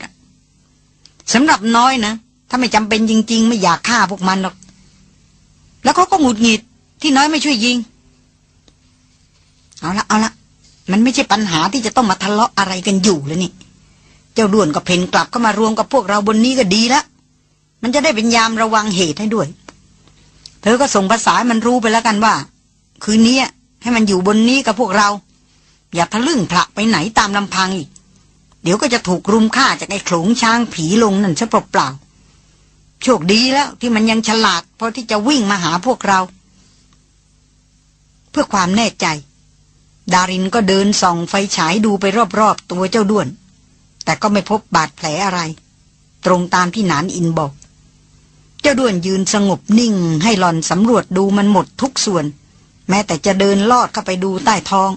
สำหรับน้อยนะถ้าไม่จำเป็นจริง ๆ ไม่อยากฆ่าพวกมันหรอก แล้วเขาก็หงุดหงิดที่น้อยไม่ช่วยยิง เอาละเอาละมันไม่ใช่ปัญหาที่จะต้องมาทะเลาะอะไรกันอยู่เลยนี่ เจ้าด่วนกับเพนกลับเข้ามารวมกับพวกเราบนนี้ก็ดีละมันจะได้เป็นยามระวังเหตุให้ด้วย เธอก็ส่งภาษามันรู้ไปแล้วกันว่า คืนนี้ให้มันอยู่บนนี้กับพวกเรา อย่าทะลึ่งผละไปไหนตามลำพังอีก เดี๋ยวก็จะถูกรุมฆ่าจากไอ้โขลงช้างผีลงนั่นซะเปล่าๆโชคดีแล้วที่มันยังฉลาดพอที่จะวิ่งมาหาพวกเรา เพื่อความแน่ใจ ดารินก็เดินส่องไฟฉายดูไปรอบๆตัวเจ้าด้วน แต่ก็ไม่พบบาดแผลอะไร ตรงตามที่หนานอินบอก เจ้าด้วนยืนสงบนิ่ง ให้หลอนสำรวจดูมันหมดทุกส่วน แม้แต่จะเดินลอดเข้าไปดูใต้ท้อง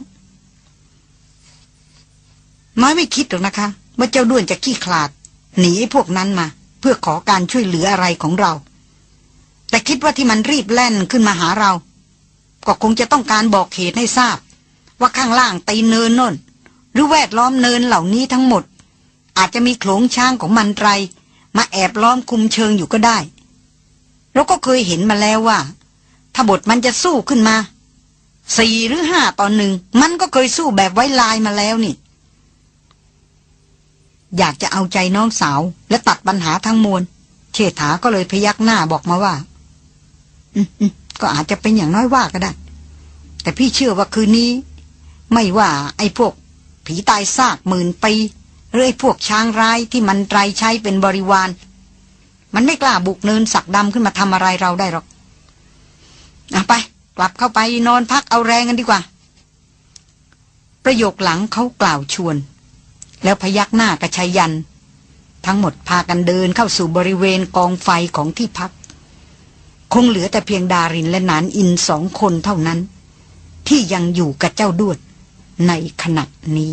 น้อยไม่คิดหรอกนะคะ ว่าเจ้าด้วนจะขี้ขลาด หนีพวกนั้นมา เพื่อขอการช่วยเหลืออะไรของเรา แต่คิดว่าที่มันรีบแล่นขึ้นมาหาเรา ก็คงจะต้องการบอกเหตุให้ทราบ ว่าข้างล่างตีเนินน่นหรือแวดล้อมเนินเหล่านี้ทั้งหมด อาจจะมีโขลงช้างของมันไร มาแอบล้อมคุมเชิงอยู่ก็ได้ เราก็เคยเห็นมาแล้วว่า ถ้าบทมันจะสู้ขึ้นมาสี่หรือห้าตอนหนึ่ง มันก็เคยสู้แบบไว้ลายมาแล้วนี่ อยากจะเอาใจน้องสาว และตัดปัญหาทั้งมวลเชษฐาก็เลยพยักหน้าบอกมาว่า อืมก็อาจจะเป็นอย่างน้อยว่าก็ได้ แต่พี่เชื่อว่าคืนนี้ ไม่ว่าไอ้พวก ผีตายซากหมื่นปี รือไอ้พวกช้างร้ายที่มันไตรใช้เป็นบริวาร มันไม่กล้าบุกเนินสักดำขึ้นมาทำอะไรเราได้หรอกอไป กลับเข้าไปนอนพักเอาแรงกันดีกว่า ประโยคหลังเขากล่าวชวน แล้วพยักหน้ากับชายัน ทั้งหมดพากันเดินเข้าสู่บริเวณกองไฟของที่พัก คงเหลือแต่เพียงดารินและนานอินสองคนเท่านั้น ที่ยังอยู่กับเจ้าด้วนในขณะนี้